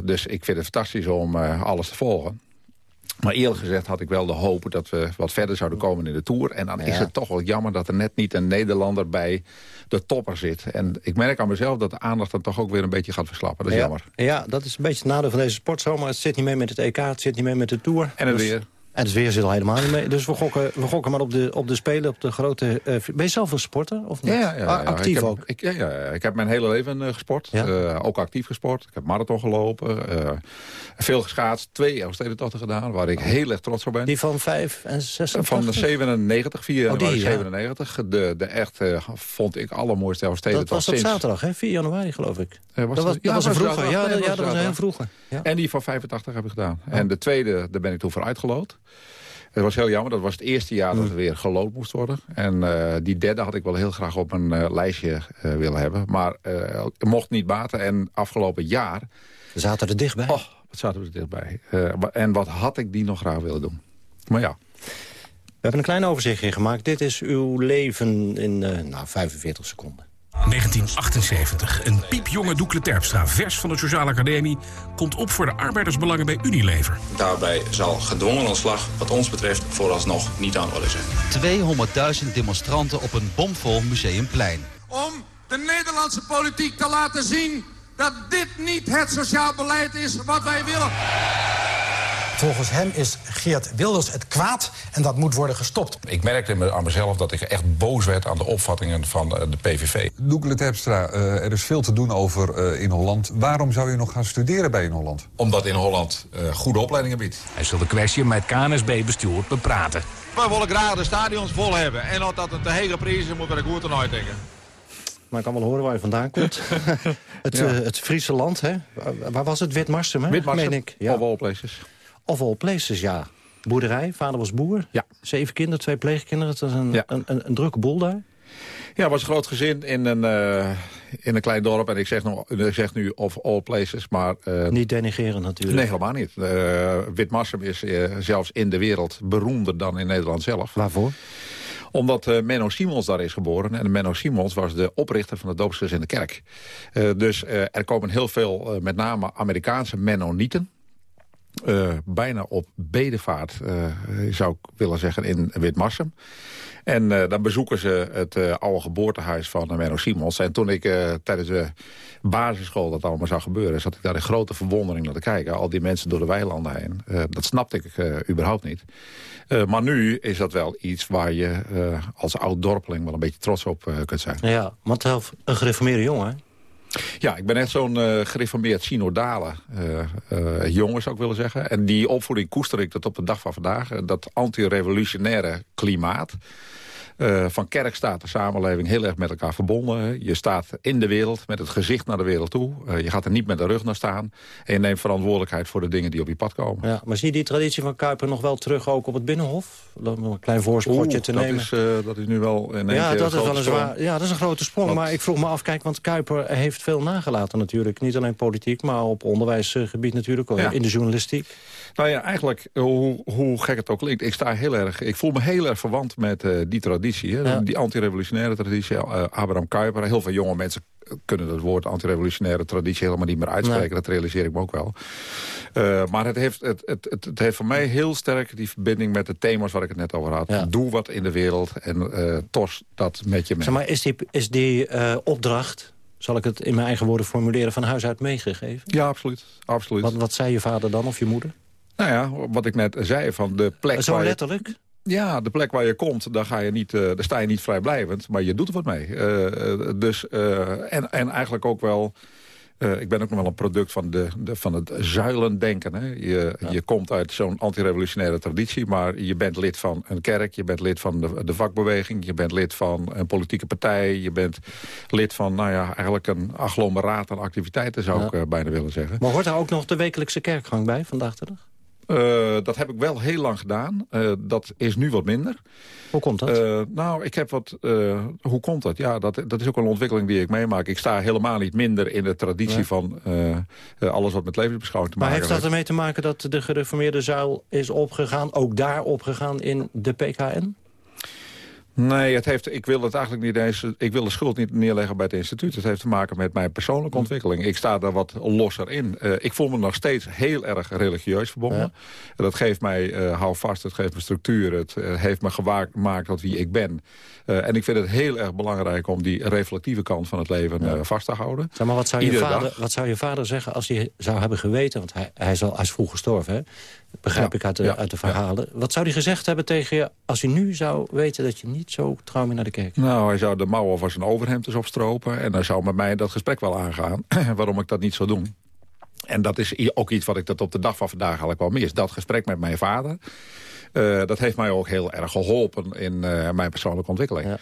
Dus ik vind het fantastisch om alles te volgen. Maar eerlijk gezegd had ik wel de hoop dat we wat verder zouden komen in de Tour. En dan is het toch wel jammer dat er net niet een Nederlander bij de topper zit. En ik merk aan mezelf dat de aandacht dan toch ook weer een beetje gaat verslappen. Dat is ja, jammer. Ja, dat is een beetje het nadeel van deze sportzomer. Het zit niet mee met het EK, het zit niet mee met de Tour. En het Dus- weer. En het weer zit al helemaal niet mee. Dus we gokken, we gokken maar op de, op de spelen, op de grote... eh, ben je zelf een sporter? Of niet? Ja, ja, ja, Ah, ja. actief ik heb, ook? Ik, ja, ja, ik heb mijn hele leven eh, gesport. Eh, ook actief gesport. Ik heb marathon gelopen. veel geschaatst. Twee Elfstedentochten gedaan. Waar ik heel erg trots op ben. Die van 5 en 86? Van de 97, 4 Oh, die, januari ja. 97. De, de echt, vond ik, allermooiste Dat Elfstedentocht was op sinds... zaterdag, hè? 4 januari, geloof ik. Was dat was, dat was vroeger. Ja, dat, was dat heel vroeger. Ja. En die van 85 heb ik gedaan. En de tweede, daar ben ik toen voor uitgeloot. Het was heel jammer, dat was het eerste jaar dat er weer gelood moest worden. En eh, die derde had ik wel heel graag op een eh, lijstje eh, willen hebben. Maar mocht niet baten. En afgelopen jaar... Zaten er dichtbij. Oh, wat zaten we er dichtbij. En wat had ik die nog graag willen doen. Maar ja, We hebben een klein overzichtje gemaakt. Dit is uw leven in nou, 45 seconden. 1978. Een piepjonge Doekle Terpstra, vers van de Sociale Academie... komt op voor de arbeidersbelangen bij Unilever. Daarbij zal gedwongen ontslag wat ons betreft vooralsnog niet aan de orde zijn. 200.000 demonstranten op een bomvol museumplein. om de Nederlandse politiek te laten zien dat dit niet het sociaal beleid is wat wij willen. Volgens hem is Geert Wilders het kwaad en dat moet worden gestopt. Ik merkte aan mezelf dat ik echt boos werd aan de opvattingen van eh, de PVV. Doekle Terpstra, uh, er is veel te doen over uh, in Holland. Waarom zou je nog gaan studeren bij in Holland? Omdat in Holland goede opleidingen biedt. Hij zal de kwestie met KNSB-bestuur bepraten. We willen graag de stadions vol hebben. En dat dat een te hege prijs is, moeten we er goed aan uitdenken. Maar ik kan wel horen waar je vandaan komt. [laughs] het, ja. uh, het Friese land, hè? Waar was het? Witmarsum, hè? Witmarsum, meen ik. Ja. Of all places. Of all places, ja. Boerderij, vader was boer. Ja. Zeven kinderen, twee pleegkinderen. Het was een, ja. een, een, een drukke boel daar. Ja, het was een groot gezin in een, uh, in een klein dorp. En ik zeg, nog, ik zeg nu of all places, maar... Uh, niet denigreren natuurlijk. Nee, helemaal niet. Uh, Witmarsum is zelfs in de wereld beroemder dan in Nederland zelf. Waarvoor? Omdat uh, Menno Simons daar is geboren. En Menno Simons was de oprichter van de doopsgezin in de kerk. Uh, dus uh, er komen heel veel, met name Amerikaanse Mennonieten. Bijna op bedevaart, zou ik willen zeggen, in Witmarsum. En uh, dan bezoeken ze het oude geboortehuis van Menno Simons. En toen ik tijdens de basisschool dat allemaal zou gebeuren... zat ik daar in grote verwondering naar te kijken. Al die mensen door de weilanden heen. dat snapte ik überhaupt niet. maar nu is dat wel iets waar je als oud-dorpeling... wel een beetje trots op kunt zijn. Ja, want een gereformeerde jongen, ja, ik ben echt zo'n uh, gereformeerd synodale uh, uh, jongen, zou ik willen zeggen. En die opvoeding koester ik tot op de dag van vandaag. dat anti-revolutionaire klimaat. Uh, van kerk staat de samenleving heel erg met elkaar verbonden. Je staat in de wereld, met het gezicht naar de wereld toe. Uh, je gaat er niet met de rug naar staan. En je neemt verantwoordelijkheid voor de dingen die op je pad komen. Ja, maar zie je die traditie van Kuiper nog wel terug ook op het Binnenhof? Om een klein voorschotje te dat nemen. Is, uh, dat is nu wel in ja, dat is wel een zwaar, ja, dat is een grote sprong. Want... Maar ik vroeg me af, kijk, want Kuiper heeft veel nagelaten natuurlijk. Niet alleen politiek, maar op onderwijsgebied natuurlijk. Ja. In de journalistiek. Nou ja, eigenlijk, hoe, hoe gek het ook klinkt, ik sta heel erg... Ik voel me heel erg verwant met uh, die traditie. Hè? Ja. Die antirevolutionaire traditie. Uh, Abraham Kuyper, heel veel jonge mensen kunnen het woord antirevolutionaire traditie helemaal niet meer uitspreken. Nee. Dat realiseer ik me ook wel. Uh, maar het heeft, het, het, het, het, heeft voor mij heel sterk die verbinding met de thema's waar ik het net over had. Ja. Doe wat in de wereld en uh, tos dat met je mee. Zeg maar, is die, is die uh, opdracht zal ik het in mijn eigen woorden formuleren, van huis uit meegegeven? Ja, absoluut. absoluut. Wat, wat zei je vader dan, of je moeder? Nou ja, wat ik net zei, van de plek Zo waar letterlijk? Je, ja, de plek waar je komt, daar, ga je niet, uh, daar sta je niet vrijblijvend, maar je doet er wat mee. Uh, dus, uh, en, en eigenlijk ook wel... ik ben ook nog wel een product van, de, de van het zuilendenken. Hè. Je, ja. je komt uit zo'n antirevolutionaire traditie... maar je bent lid van een kerk, je bent lid van de, de vakbeweging... je bent lid van een politieke partij... je bent lid van nou ja, eigenlijk een agglomeraat aan activiteiten... zou ja. ik bijna willen zeggen. Maar hoort daar ook nog de wekelijkse kerkgang bij vandaag de dag? Uh, dat heb ik wel heel lang gedaan. Uh, dat is nu wat minder. Hoe komt dat? Uh, nou, ik heb wat... hoe komt dat? Ja, dat, dat is ook een ontwikkeling die ik meemaak. Ik sta helemaal niet minder in de traditie van alles wat met levensbeschouwing te maar maken heeft. Maar heeft dat ermee te maken dat de gereformeerde zuil is opgegaan... ook daar opgegaan in de PKN? Nee, het heeft, ik wil het eigenlijk niet eens. Ik wil de schuld niet neerleggen bij het instituut. Het heeft te maken met mijn persoonlijke ontwikkeling. Ik sta daar wat losser in. Uh, ik voel me nog steeds heel erg religieus verbonden. Ja. Dat geeft mij uh, houvast, het geeft me structuur. Het uh, heeft me gemaakt tot wie ik ben. en ik vind het heel erg belangrijk om die reflectieve kant van het leven ja. vast te houden. Zeg maar, wat zou, je vader, wat zou je vader zeggen als hij zou hebben geweten... want hij, hij, is, al, hij is vroeg gestorven, hè? Begrijp ja, ik uit de, ja, uit de verhalen. Ja. Wat zou hij gezegd hebben tegen je als hij nu zou weten... dat je niet zo trouw meer naar de kerk? Nou, hij zou de mouwen van zijn overhemd eens opstropen... en hij zou met mij dat gesprek wel aangaan... [clears throat] waarom ik dat niet zou doen. En dat is ook iets wat ik tot op de dag van vandaag eigenlijk wel mis. Dat gesprek met mijn vader... Uh, dat heeft mij ook heel erg geholpen in uh, mijn persoonlijke ontwikkeling.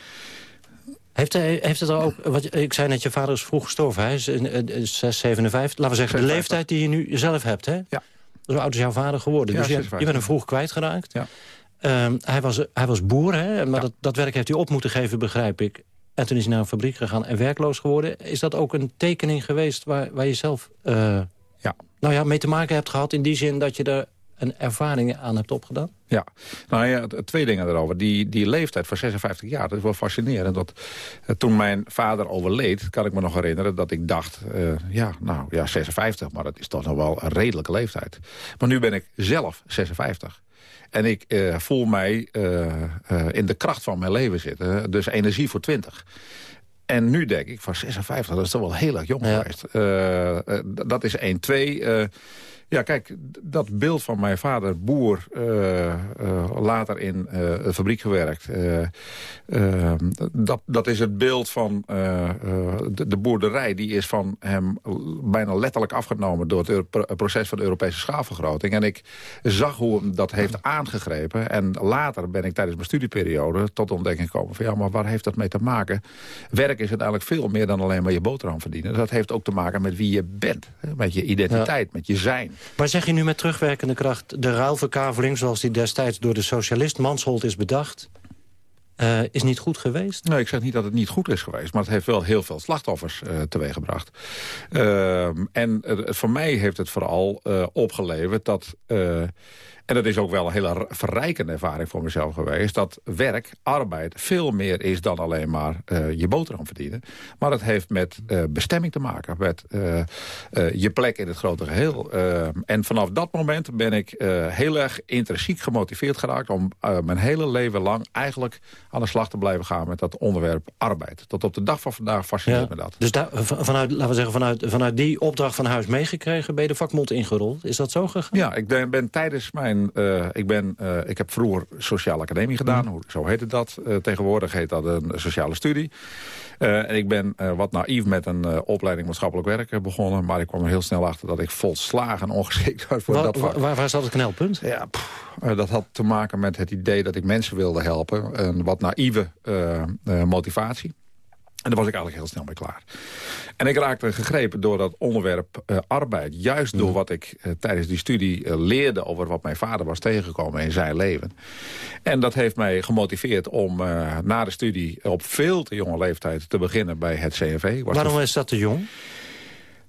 Heeft, hij, heeft het er ook, wat, ik zei net, je vader is vroeg gestorven. Hij is 6, 57. Laten we zeggen, 57. de leeftijd die je nu zelf hebt, hè? Ja. Zo oud is jouw vader geworden. Ja, dus je, je, bent hem vroeg kwijtgeraakt. Ja. Um, hij, was, hij was boer, hè? maar ja. dat, dat werk heeft hij op moeten geven, begrijp ik. En toen is hij naar een fabriek gegaan en werkloos geworden. Is dat ook een tekening geweest waar, waar je zelf uh, ja. Nou ja, mee te maken hebt gehad... in die zin dat je er een ervaring aan hebt opgedaan? Ja, nou ja, twee dingen erover. Die, die leeftijd van 56 jaar, dat is wel fascinerend. Dat, uh, toen mijn vader overleed, kan ik me nog herinneren dat ik dacht... Uh, ja, nou ja, 56, maar dat is toch nog wel een redelijke leeftijd. Maar nu ben ik zelf 56. En ik uh, voel mij in de kracht van mijn leven zitten. Dus energie voor 20. En nu denk ik, van 56, dat is toch wel heel erg jong ja. geweest. dat is 1, 2... Ja, kijk, dat beeld van mijn vader, boer, uh, uh, later in uh, een fabriek gewerkt. dat, dat is het beeld van de, de, boerderij. Die is van hem bijna letterlijk afgenomen door het proces van de Europese schaalvergroting. En ik zag hoe hem dat heeft aangegrepen. En later ben ik tijdens mijn studieperiode tot de ontdekking gekomen van ja, maar waar heeft dat mee te maken? Werk is uiteindelijk veel meer dan alleen maar je boterham verdienen. Dat heeft ook te maken met wie je bent. Met je identiteit, met je zijn. Maar zeg je nu met terugwerkende kracht... de ruilverkaveling zoals die destijds door de socialist Mansholt is bedacht... Uh, is niet goed geweest? Nee, ik zeg niet dat het niet goed is geweest. Maar het heeft wel heel veel slachtoffers uh, teweeggebracht. Uh, en voor mij heeft het vooral opgeleverd dat en dat is ook wel een hele verrijkende ervaring voor mezelf geweest... dat werk, arbeid, veel meer is dan alleen maar uh, je boterham verdienen. Maar het heeft met uh, bestemming te maken. Met uh, je plek in het grote geheel. en vanaf dat moment ben ik heel erg intrinsiek gemotiveerd geraakt... om mijn hele leven lang eigenlijk aan de slag te blijven gaan... met dat onderwerp arbeid. Tot op de dag van vandaag fascineert me dat. Dus daar, vanuit, laten we zeggen, vanuit, vanuit die opdracht van huis meegekregen... ben je de vakmond ingerold? Is dat zo gegaan? Ja, ik ben, ben tijdens mijn uh, ik, ben, uh, ik heb vroeger sociale academie gedaan, mm. zo heette dat. Uh, tegenwoordig heet dat een sociale studie. en ik ben wat naïef met een opleiding maatschappelijk werk begonnen. Maar ik kwam er heel snel achter dat ik volslagen ongeschikt was voor dat vak. Waar, waar zat het knelpunt? Ja, pff, dat had te maken met het idee dat ik mensen wilde helpen. Een wat naïeve motivatie. En daar was ik eigenlijk heel snel mee klaar. En ik raakte gegrepen door dat onderwerp uh, arbeid. Juist door mm. wat ik uh, tijdens die studie uh, leerde over wat mijn vader was tegengekomen in zijn leven. En dat heeft mij gemotiveerd om na de studie op veel te jonge leeftijd te beginnen bij het CNV. Waarom is dat te jong?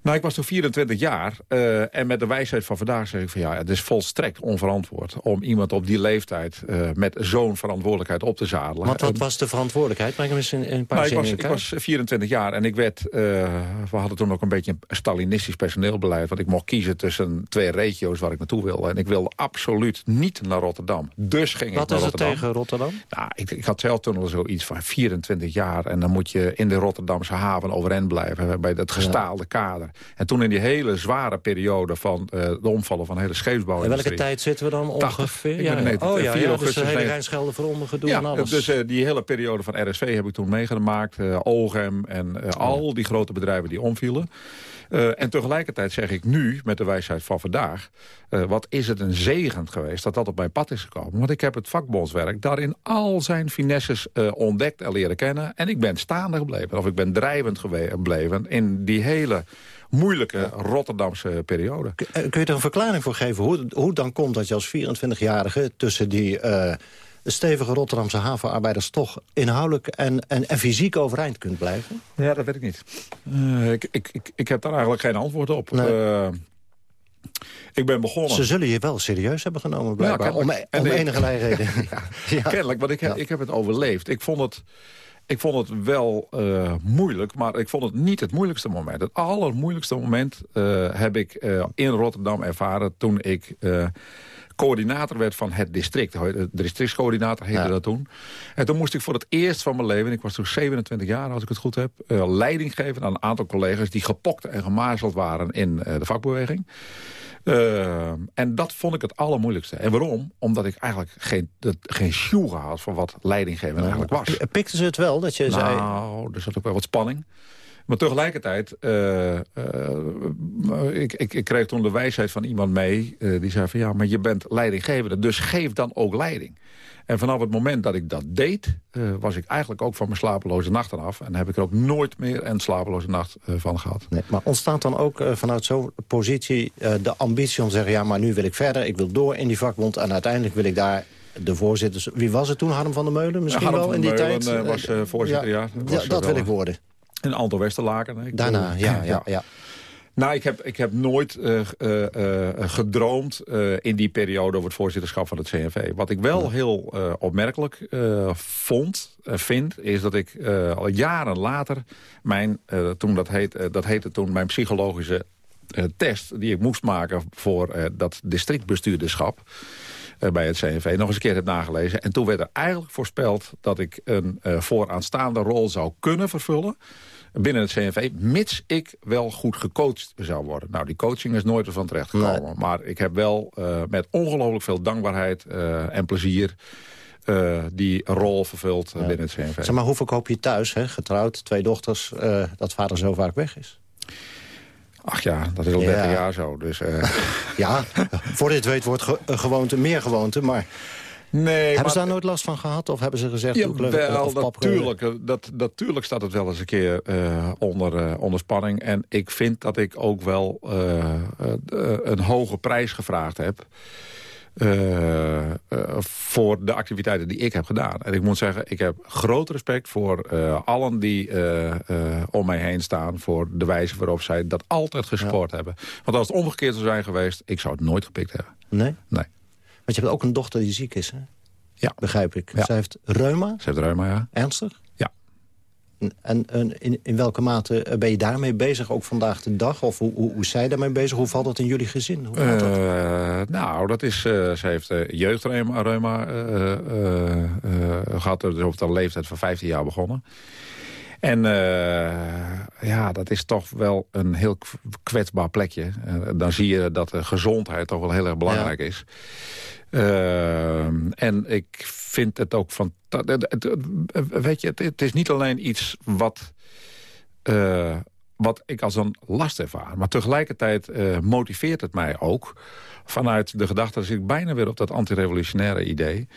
Nou, ik was toen 24 jaar uh, en met de wijsheid van vandaag zeg ik van ja, het is volstrekt onverantwoord om iemand op die leeftijd uh, met zo'n verantwoordelijkheid op te zadelen. Want wat was de verantwoordelijkheid? Breng hem eens in, in een paar nou, ik, was, ik was 24 jaar en ik werd, uh, we hadden toen ook een beetje een Stalinistisch personeelbeleid, want ik mocht kiezen tussen twee regio's waar ik naartoe wilde. En ik wilde absoluut niet naar Rotterdam. Dus ging wat ik naar Rotterdam. Wat is er tegen Rotterdam? Nou, ik, ik had zelf toen al zoiets van 24 jaar en dan moet je in de Rotterdamse haven overeind blijven bij dat gestaalde ja. kader. En toen in die hele zware periode van uh, de omvallen van hele scheepsbouw. In welke tijd zitten we dan ongeveer? Ja, ja. Oh ja, 4 ja, dus de hele Rijnschelde veronder gedoe ja, en alles. Dus uh, die hele periode van RSV heb ik toen meegemaakt. Uh, Ogem en al die grote bedrijven die omvielen. En tegelijkertijd zeg ik nu, met de wijsheid van vandaag... Wat is het een zegen geweest dat dat op mijn pad is gekomen. Want ik heb het vakbondswerk daarin al zijn finesses ontdekt en leren kennen. En ik ben staande gebleven, of ik ben drijvend gebleven... in die hele moeilijke Rotterdamse periode. Kun je er een verklaring voor geven hoe, hoe het dan komt dat je als 24-jarige... tussen die uh, stevige Rotterdamse havenarbeiders toch inhoudelijk en, en, en, fysiek overeind kunt blijven? Ja, dat weet ik niet. Uh, ik, ik, ik, ik, heb daar eigenlijk geen antwoord op. Nee. Uh, ik ben begonnen... Ze zullen je wel serieus hebben genomen, blijkbaar. Ja, om, om enige reden. [laughs] ja. ja. Kennelijk, want ik heb, ik heb het overleefd. Ik vond het... Ik vond het wel uh, moeilijk, maar ik vond het niet het moeilijkste moment. Het allermoeilijkste moment uh, heb ik uh, in Rotterdam ervaren toen ik coördinator werd van het district. De districtscoördinator heette ja. dat toen. En toen moest ik voor het eerst van mijn leven, ik was toen 27 jaar als ik het goed heb... leiding geven aan een aantal collega's die gepokt en gemazeld waren in de vakbeweging. Uh, en dat vond ik het allermoeilijkste. En waarom? Omdat ik eigenlijk geen, dat, geen sjoe had van wat leidinggeven nou, eigenlijk was. Pikten ze het wel, dat je nou, zei... Nou, er zat ook wel wat spanning. Maar tegelijkertijd, uh, uh, ik, ik, ik, kreeg toen de wijsheid van iemand mee... Uh, die zei van ja, maar je bent leidinggevende, dus geef dan ook leiding. En vanaf het moment dat ik dat deed, was ik eigenlijk ook van mijn slapeloze nachten af. En heb ik er ook nooit meer een slapeloze nacht van gehad. Nee, maar ontstaat dan ook vanuit zo'n positie de ambitie om te zeggen... ja, maar nu wil ik verder, ik wil door in die vakbond... en uiteindelijk wil ik daar de voorzitters... Wie was het toen? Harm van der Meulen misschien wel in die Meulen, tijd? was voorzitter, ja. ja, was ja dat wil ik worden. En Anton Westerlaken. Ik Daarna, ja, [laughs] ja, ja. Nou, ik heb, ik heb nooit uh, uh, uh, gedroomd in die periode over het voorzitterschap van het CNV. Wat ik wel heel opmerkelijk vond, vind, is dat ik al jaren later... Mijn, toen dat, heet, dat heette toen mijn psychologische test die ik moest maken voor dat districtbestuurderschap bij het CNV nog eens een keer heb nagelezen. En toen werd er eigenlijk voorspeld dat ik een vooraanstaande rol zou kunnen vervullen binnen het CNV... mits ik wel goed gecoacht zou worden. Nou, die coaching is nooit ervan terecht gekomen. Nee. Maar ik heb wel uh, met ongelooflijk veel dankbaarheid uh, en plezier... Uh, die rol vervult ja. binnen het CNV. Zeg maar, hoe verkoop je thuis, hè? getrouwd, twee dochters... dat vader zo vaak weg is? Ach ja, dat is al 30 ja. jaar zo. Dus, [laughs] ja, voor dit weet wordt ge gewoonte meer gewoonte, maar... Nee, hebben maar... ze daar nooit last van gehad? Of hebben ze gezegd... Ja, wel, natuurlijk, dat, natuurlijk staat het wel eens een keer uh, onder, uh, onder spanning. En ik vind dat ik ook wel uh, een hoge prijs gevraagd heb... voor de activiteiten die ik heb gedaan. En ik moet zeggen, ik heb groot respect voor allen die om mij heen staan... voor de wijze waarop zij dat altijd gesport ja. hebben. Want als het omgekeerd zou zijn geweest... ik zou het nooit gepikt hebben. Nee? Nee. Want je hebt ook een dochter die ziek is, hè? Ja. Begrijp ik. Ja. Zij heeft reuma? Ze heeft reuma, ja. Ernstig? Ja. En, en in, in welke mate ben je daarmee bezig, ook vandaag de dag? Of hoe, hoe, hoe is zij daarmee bezig? Hoe valt dat in jullie gezin? Hoe uh, dat? Nou, dat is... Uh, ze heeft uh, jeugdreuma reuma, gehad. Dus op de leeftijd van 15 jaar begonnen. En ja, dat is toch wel een heel kwetsbaar plekje. dan zie je dat de gezondheid toch wel heel erg belangrijk ja. is. Uh, en ik vind het ook van... Weet je, het, het is niet alleen iets wat, wat ik als een last ervaar. Maar tegelijkertijd uh, motiveert het mij ook... vanuit de gedachte, dat ik bijna weer op dat antirevolutionaire idee...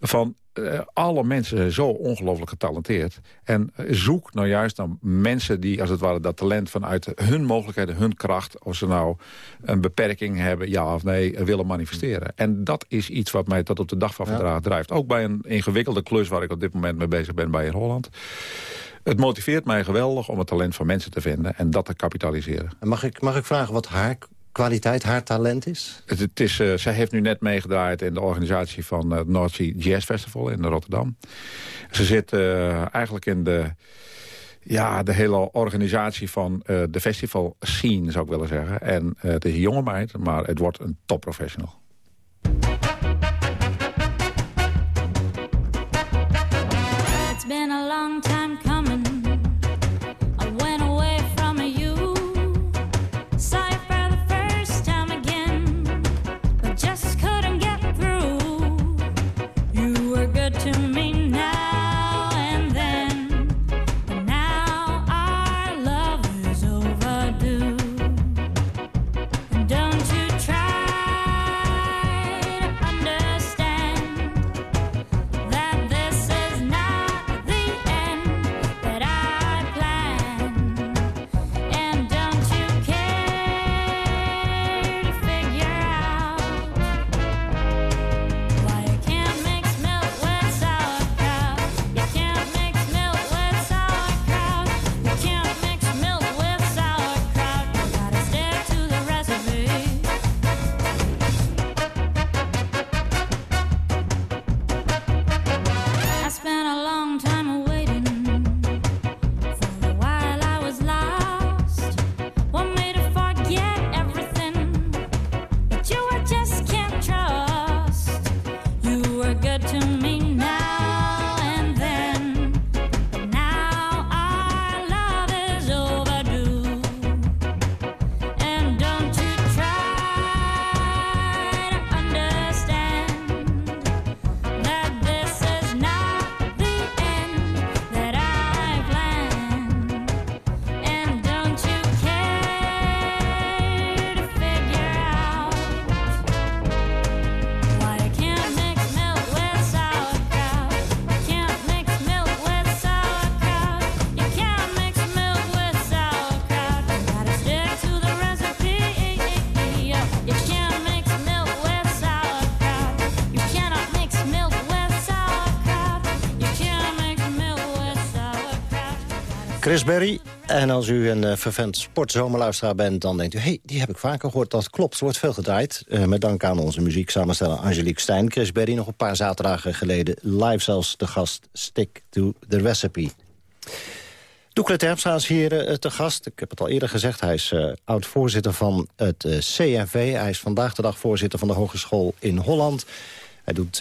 van uh, alle mensen zijn zo ongelooflijk getalenteerd. En zoek nou juist naar mensen die als het ware dat talent vanuit hun mogelijkheden, hun kracht, of ze nou een beperking hebben, ja of nee, willen manifesteren. En dat is iets wat mij tot op de dag van vandaag ja. drijft. Ook bij een ingewikkelde klus waar ik op dit moment mee bezig ben bij in Holland. Het motiveert mij geweldig om het talent van mensen te vinden en dat te kapitaliseren. Mag ik, mag ik vragen wat haar kwaliteit, haar talent is? Het, het is uh, zij heeft nu net meegedraaid in de organisatie van het uh, North Sea Jazz Festival in Rotterdam. Ze zit uh, eigenlijk in de, ja, de hele organisatie van de festival scene, zou ik willen zeggen. En het is een jonge meid, maar het wordt een topprofessional. It's been a long time Chris Berry. En als u een uh, vervent sportzomerluisteraar bent, dan denkt u... hey, die heb ik vaker gehoord. Dat klopt, wordt veel gedraaid. Uh, met dank aan onze muzieksamensteller Angelique Stijn. Chris Berry nog een paar zaterdagen geleden live zelfs de gast Stick to the Recipe. Doekle Terpstra is hier uh, te gast. Ik heb het al eerder gezegd, hij is oud-voorzitter van het CNV. Hij is vandaag de dag voorzitter van de Hogeschool in Holland. Hij doet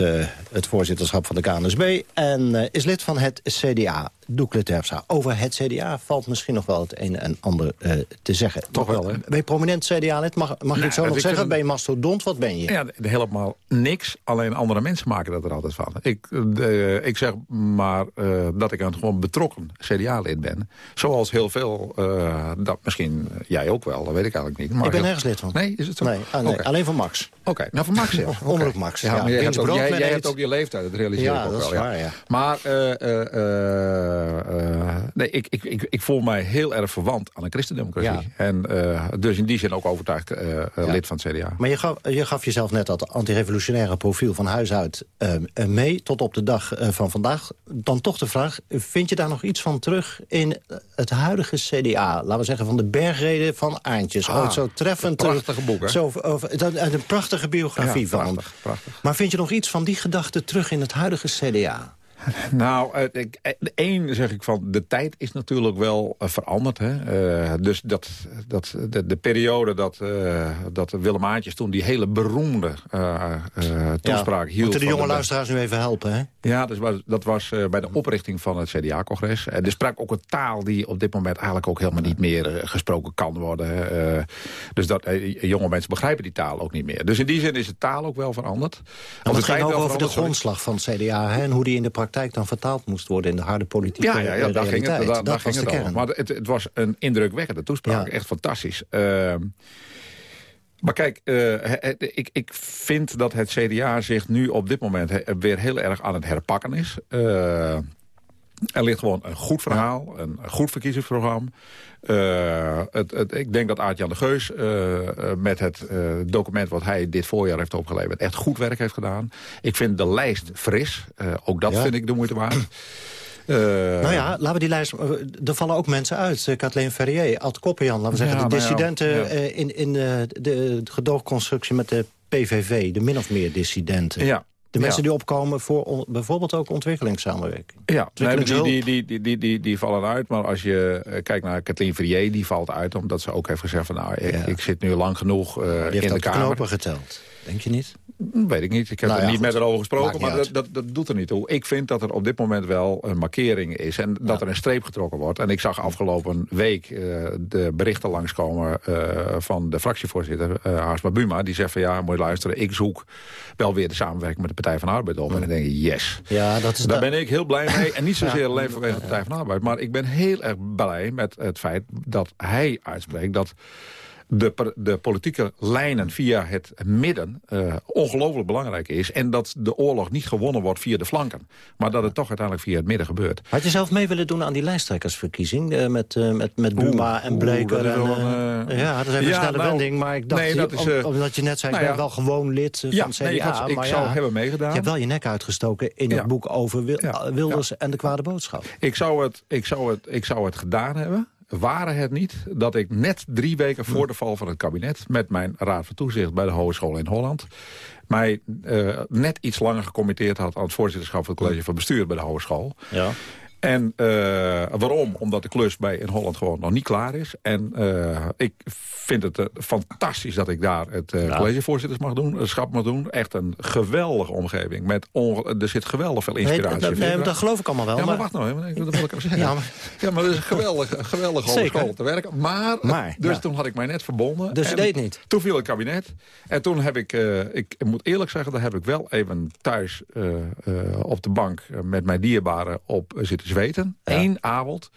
het voorzitterschap van de KNSB en is lid van het CDA. Doekle Terpstra. Over het CDA valt misschien nog wel het een en ander eh, te zeggen. Toch wel, hè? Ben je prominent CDA-lid? Mag, mag je Nou, het zo nog zeggen? Ben je mastodont? Wat ben je? Ja, helemaal niks. Alleen andere mensen maken dat er altijd van. Ik, ik zeg maar eh, dat ik een gewoon betrokken CDA-lid ben. Zoals heel veel, eh, dat misschien jij ook wel, dat weet ik eigenlijk niet. Maar ik ben nergens lid van. Nee, is het zo? Nee, ah, nee, alleen van Max. Oké, nou van Max. [laughs] Oké. Omroep Max. Ja, maar jij, hebt ook, jij, hebt ook die leeftijd, dat realiseer Ja, ik ook dat is wel. waar, ja. Maar nee, ik, ik, ik, ik voel mij heel erg verwant aan de christendemocratie. Ja. En eh, dus in die zin ook overtuigd eh, eh, lid van het CDA. Maar je gaf, je gaf jezelf net dat antirevolutionaire profiel van huis uit eh, eh, mee... tot op de dag eh, van vandaag. Dan toch de vraag, vind je daar nog iets van terug in het huidige CDA? Laten we zeggen van de bergreden van Aantjes. Ah, Ooit zo treffend. een eh, prachtige boek, hè? Zo, over, een prachtige biografie Ja, van hem. prachtig. Maar vind je nog iets van die gedachte terug in het huidige CDA? [laughs] Nou, één zeg ik van, de tijd is natuurlijk wel eh, veranderd. Hè? Eh, dus dat, dat, de, de periode dat, eh, dat Willem Aantjes toen die hele beroemde toespraak hield... Moeten de jonge luisteraars nu even helpen, hè? Ja, dus was- dat was bij de oprichting van het CDA-congres. En er sprak ook een taal die op dit moment eigenlijk ook helemaal niet meer gesproken kan worden. dus dat, jonge mensen begrijpen die taal ook niet meer. Dus in die zin is de taal ook wel veranderd. Of het ging ook over de grondslag van het CDA... Hè, en hoe die in de praktijk dan vertaald moest worden... in de harde politieke Ja, ja, ja daar ging het, daar, dat daar was ging het. Maar het, het was een indrukwekkende toespraak. Echt fantastisch. Ehm, maar kijk, eh, ik, ik vind dat het CDA zich nu op dit moment weer heel erg aan het herpakken is. Eh, er ligt gewoon een goed verhaal, een goed verkiezingsprogramma. Eh, het, het, ik denk dat Aart-Jan de Geus eh, eh, met het document wat hij dit voorjaar heeft opgeleverd... echt goed werk heeft gedaan. Ik vind de lijst fris. Ook dat Ja. vind ik de moeite waard. Nou ja, laten we die lijst... Er vallen ook mensen uit. Kathleen Ferrier, Ad Koppenjan. Laten we zeggen, Ja, de nou ja, dissidenten ja. in, in eh, de, de gedoogconstructie met de PVV. De min of meer dissidenten. Ja. De mensen die opkomen voor bijvoorbeeld ook ontwikkelingssamenwerking. Ja, die, Ontwikkelingshulp. die, die, die, die, die, die vallen uit. Maar als je eh, kijkt naar Kathleen Verrier, die valt uit. Omdat ze ook heeft gezegd van nou, ik, ik zit nu lang genoeg Die heeft in de Kamer. knopen geteld. Denk je niet? Weet ik niet. Ik heb Nou er niet goed. met haar over gesproken, maar dat, dat, dat doet er niet toe. Ik vind dat er op dit moment wel een markering is en dat er een streep getrokken wordt. En ik zag afgelopen week eh, de berichten langskomen eh, van de fractievoorzitter eh Haarsma Buma. Die zegt van ja, moet je luisteren, ik zoek wel weer de samenwerking met de Partij van de Arbeid op. En dan denk ik, yes. Ja, dat is Daar da- ben ik heel blij mee. En niet [laughs] zozeer alleen vanwege de Partij van de Arbeid. Maar ik ben heel erg blij met het feit dat hij uitspreekt... dat de, de politieke lijnen via het midden eh, ongelooflijk belangrijk is. En dat de oorlog niet gewonnen wordt via de flanken. Maar dat het toch uiteindelijk via het midden gebeurt. Had je zelf mee willen doen aan die lijsttrekkersverkiezing? eh, met, eh, met, met Buma Oeh, en oeh, Bleker? dat is en, wel een, ja, dat is even ja, een snelle nou, wending. Maar ik dacht, nee, dat is, om- omdat je net zei, ik nou ben ja. wel gewoon lid Ja, van het CDA. nee, ik had- ik maar zou ja, hebben meegedaan. Je hebt wel je nek uitgestoken in Ja. het boek over Wil- Ja, Wilders en de kwade boodschap. Ik zou, het, ik, zou het, ik zou het gedaan hebben. Waren het niet dat ik net drie weken voor de val van het kabinet... met mijn raad van toezicht bij de Hogeschool in Holland... mij eh, net iets langer gecommitteerd had... aan het voorzitterschap van het college van bestuur bij de Hogeschool. Ja. En eh, waarom? Omdat de klus bij in Holland gewoon nog niet klaar is. En eh, ik vind het eh, fantastisch dat ik daar het eh collegevoorzitters mag doen, het schap mag doen. Echt een geweldige omgeving. Met er zit geweldig veel Nee, inspiratie dat, in. nee, dat geloof ik allemaal wel. Ja, maar maar- wacht nou even. Dat wil ik even zeggen. Ja, Ja, maar- dat is een geweldige, geweldige Zeker. hogeschool om te werken. Maar, Maar, dus ja. toen had ik mij net verbonden. Dus je deed niet? Toen viel het kabinet. En toen heb ik, eh, ik moet eerlijk zeggen, daar heb ik wel even thuis eh, eh, op de bank met mijn dierbaren op zitten zweten. Eén avond.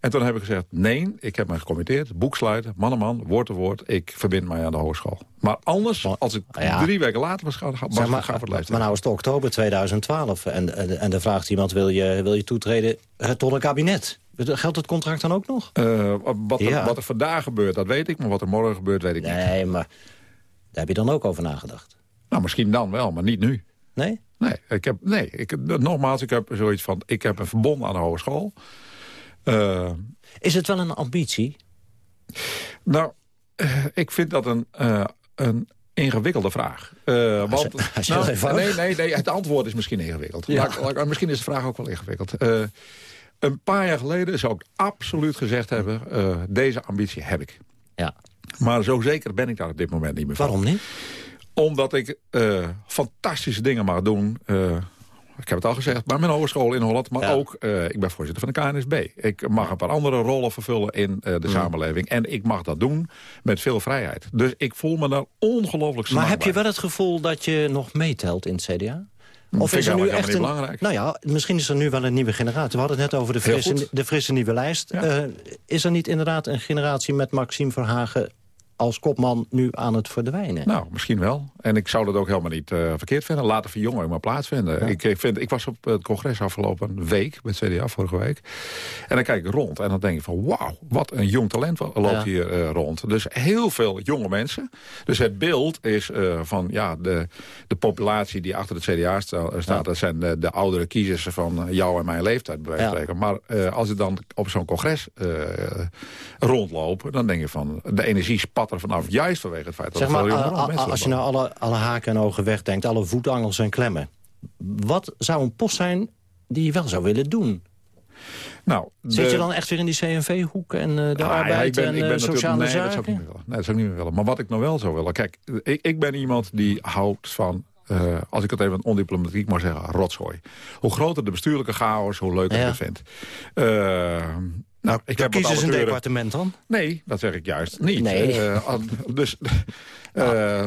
En toen heb ik gezegd, nee, ik heb me gecommitteerd. Boek sluiten, man en man, woord te woord. Ik verbind mij aan de hogeschool. Maar anders, als ik ja. drie weken later was, was, was Zeg maar, gaan maar nou is het oktober 2012 en, en, en dan vraagt iemand, wil je, wil je toetreden tot een kabinet? Geldt het contract dan ook nog? Eh, wat, er, Ja. wat er vandaag gebeurt, dat weet ik. Maar wat er morgen gebeurt, weet ik niet. Nee, maar daar heb je dan ook over nagedacht. Nou, misschien dan wel, maar niet nu. Nee? Nee, ik heb, nee ik, nogmaals, ik heb zoiets van... ik heb een verbonden aan de hogeschool. Eh, Is het wel een ambitie? nou, eh, ik vind dat een, eh, een ingewikkelde vraag. Eh, Als je- want, als nou, nee, nee, nee, het antwoord is misschien ingewikkeld. Ja. Ik- misschien is de vraag ook wel ingewikkeld. Een paar jaar geleden zou ik absoluut gezegd hebben... deze ambitie heb ik. Ja. Maar zo zeker ben ik daar op dit moment niet meer van. Waarom niet? Omdat ik eh, fantastische dingen mag doen. eh, ik heb het al gezegd, maar mijn hogeschool in Holland. Maar ook, eh, ik ben voorzitter van de KNSB. Ik mag een paar andere rollen vervullen in de samenleving. En ik mag dat doen met veel vrijheid. Dus ik voel me daar ongelooflijk Maar heb je wel het gevoel dat je nog meetelt in het CDA? Vind ik eigenlijk helemaal niet belangrijk. Nou ja, misschien is er nu wel een nieuwe generatie. We hadden het net over de frisse, de frisse nieuwe lijst. Is er niet inderdaad een generatie met Maxime Verhagen als kopman nu aan het verdwijnen? Nou, misschien wel. En ik zou dat ook helemaal niet eh, verkeerd vinden. Laat de verjonging maar plaatsvinden. Ik, ik, vind, ik was op het congres afgelopen week, met CDA vorige week. En dan kijk ik rond en dan denk ik van... wauw, wat een jong talent loopt Ja. hier eh, rond. Dus heel veel jonge mensen. Dus het beeld is eh, van ja, de, de populatie die achter het CDA sta- staat... dat zijn de, de oudere kiezers van jou en mijn leeftijd, bij wijze van Ja. spreken. Maar eh, als ik dan op zo'n congres eh, rondloop... dan denk je van, de energie spat er vanaf. Juist vanwege het feit dat Zeg maar, als je nou alle, alle haken en ogen wegdenkt, alle voetangels en klemmen. Wat zou een post zijn die je wel zou willen doen? Nou, Zit je dan echt weer in die CNV-hoek en eh, de Ah, ja, arbeid ik ben- en ik ben eh, sociale nee, Dat zou ik zaken? niet willen. Nee, dat zou ik niet meer willen. Maar wat ik nog wel zou willen... Kijk, ik, ik ben iemand die houdt van... eh, als ik het even ondiplomatiek mag zeggen, rotzooi. Hoe groter de bestuurlijke chaos, hoe leuker Ja. ik het vind. Nou, ik heb wat Kies eens een departement dan? Nee, dat zeg ik juist niet. Nee. Eh, dus eh,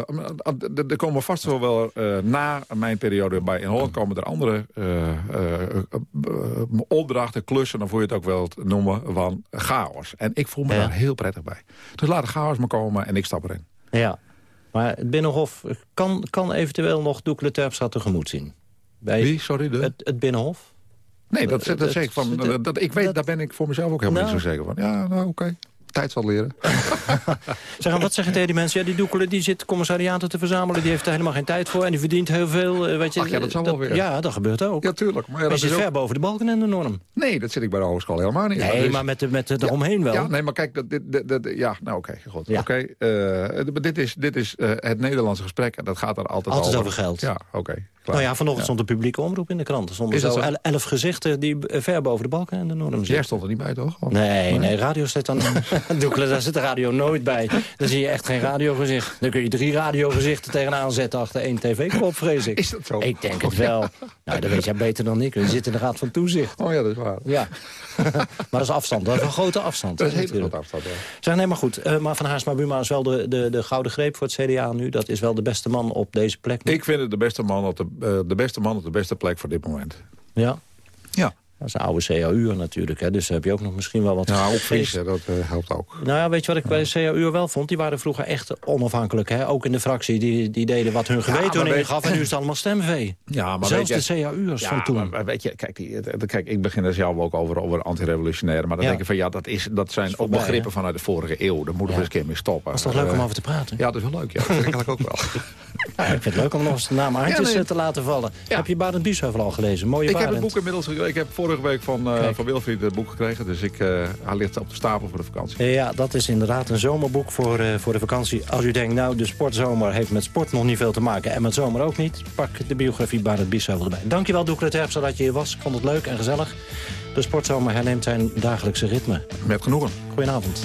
er komen vast wel wel eh, na mijn periode bij in Holland komen er andere eh, eh, eh, opdrachten, klussen, dan voel je het ook wel noemen, van chaos. En ik voel me Ja. daar heel prettig bij. Dus laat de chaos maar komen en ik stap erin. Ja, maar het Binnenhof kan, kan eventueel nog Doekle Terpstra tegemoet zien. Bij Wie? Sorry, de? Het, het Binnenhof? Nee, dat, dat, dat- zeg ik van. dat- Dat, ik weet, daar ben ik voor mezelf ook helemaal Nou. niet zo zeker van. Ja, nou oké. Tijd zal leren. [laughs] Zeg, maar, wat zeggen tegen die mensen? Ja, die Doekele die zit commissariaten te verzamelen. Die heeft er helemaal geen tijd voor en die verdient heel veel. eh, Weet je, Ach ja, dat zal wel weer. Ja, dat gebeurt ook. Ja, tuurlijk. Maar ja, je dat zit ook- ver boven de balken en de norm. Nee, dat zit ik bij de hogeschool helemaal niet. Nee, is- maar met, de, met eromheen wel. Ja, nee, maar kijk, dat, dit, dit, dit- ja, nou oké, goed. Ja. Oké, eh, maar dit is, dit is eh, het Nederlandse gesprek en dat gaat er altijd, Altijd over. over geld. Ja, oké. klaar. Nou ja, vanochtend stond de publieke omroep in de krant. Er stonden zo zo? el- elf gezichten die eh, ver boven de balken en de norm zitten. Jij stond er niet bij, toch? Of- Nee, nee, radio zit dan... [laughs] [laughs] Doekele, daar zit de radio nooit bij. Dan zie je echt geen radiogezicht. Dan kun je drie radiogezichten tegenaan zetten achter één tv-kop, vrees ik. Is dat zo? Ik denk het wel. Nou, dat weet jij beter dan ik. Je zit in de raad van toezicht. Oh ja, dat is waar. Ja. [laughs] maar dat is afstand. Dat is een grote afstand. Dat is een grote afstand, ja. Zeg, nee, maar goed. eh, maar Van Haarsma Buma is wel de, de, de gouden greep voor het CDA nu. Dat is wel de beste man op deze plek. Ik vind het de beste, man op de, eh, de beste man op de beste plek voor dit moment. Ja. Ja. Dat is een oude CAU'er natuurlijk. Hè. Dus daar heb je ook nog misschien wel wat Ja, geest. opvriezen, dat eh, helpt ook. Nou ja, weet je wat ik bij de CAU'er wel vond? Die waren vroeger echt onafhankelijk. Hè? Ook in de fractie. Die, die deden wat hun geweten weet- ingaf. En nu is het allemaal stemvee. Ja, maar Zelfs weet je, de CAU'ers ja, van toen. maar- maar weet je, kijk, die, kijk, ik begin er zelf ook over, over antirevolutionair. Maar dan Ja. denk ik van ja, dat, is, dat zijn ook voorbij, begrippen hè? vanuit de vorige eeuw. Daar moeten we Ja. eens een keer mee stoppen. Dat is toch leuk om Eh, over te praten? Ja, dat is wel leuk. Ja. [laughs] Dat vind ik ook wel. [laughs] Ja, ik vind het leuk om nog eens de naam Aartjes Ja, nee. eh, te laten vallen. Heb je Barend Biesheuvel al gelezen? Mooie Ik heb het boek inmiddels Ik heb vorige week van, eh, Kijk. van Wilfried het boek gekregen. Dus ik, eh, hij ligt op de stapel voor de vakantie. Ja, dat is inderdaad een zomerboek voor, eh, voor de vakantie. Als u denkt, nou, de sportzomer heeft met sport nog niet veel te maken... en met zomer ook niet, pak de biografie Barend Biesheuvel erbij. Dankjewel, Doekle Terpstra, dat je hier was. Ik vond het leuk en gezellig. De sportzomer herneemt zijn dagelijkse ritme. Met genoegen. Goedenavond.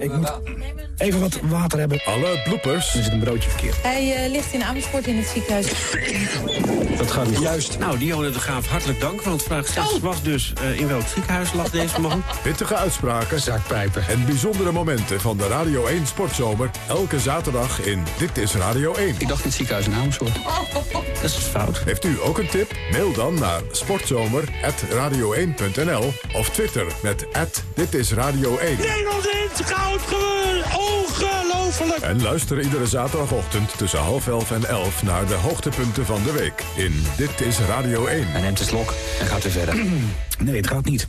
Ik moet even wat water hebben. Alle bloopers. Er zit een broodje verkeerd. Hij eh, ligt in Amersfoort in het ziekenhuis. Dat gaat niet. Juist. Nou, Dionne de Graaf, hartelijk dank. Want vraag 6 was dus eh, in welk ziekenhuis lag deze man? [laughs] Pittige uitspraken. Zakpijpen. En bijzondere momenten van de Radio 1 Sportzomer. Elke zaterdag in Dit is Radio 1. Ik dacht in het ziekenhuis in Amersfoort. Dat is fout. Heeft u ook een tip? Mail dan naar sportzomer.radio1.nl of Twitter met Dit is Radio 1. Nederland in het goud gewonnen! En luister iedere zaterdagochtend tussen half elf en elf naar de hoogtepunten van de week in Dit is Radio 1. Hij neemt een slok en gaat weer verder. [clears throat] Nee, het gaat niet.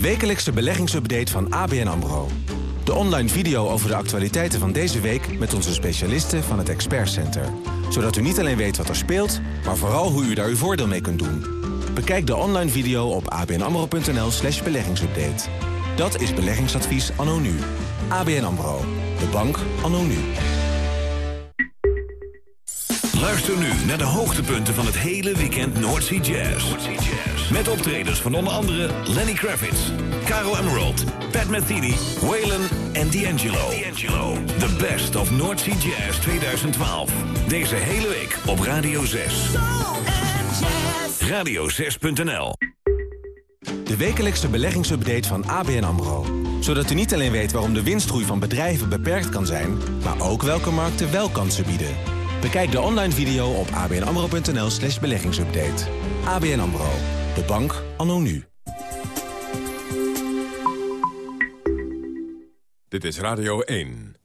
Wekelijkse beleggingsupdate van ABN AMRO. De online video over de actualiteiten van deze week... met onze specialisten van het Expert Center. Zodat u niet alleen weet wat er speelt, maar vooral hoe u daar uw voordeel mee kunt doen. Bekijk de online video op abnamro.nl slash beleggingsupdate. Dat is beleggingsadvies anno nu. ABN AMRO. De bank anno nu. Luister nu naar de hoogtepunten van het hele weekend Noordsea Jazz. Met optredens van onder andere Lenny Kravitz, Caro Emerald, Pat Metheny, Waylon en D'Angelo. The best of Noordsea Jazz 2012. Deze hele week op Radio 6. Radio6.nl De wekelijkse beleggingsupdate van ABN AMRO. Zodat u niet alleen weet waarom de winstgroei van bedrijven beperkt kan zijn... maar ook welke markten wel kansen bieden. Bekijk de online video op abnamro.nl slash beleggingsupdate. ABN AMRO. De bank anno nu. Dit is Radio 1.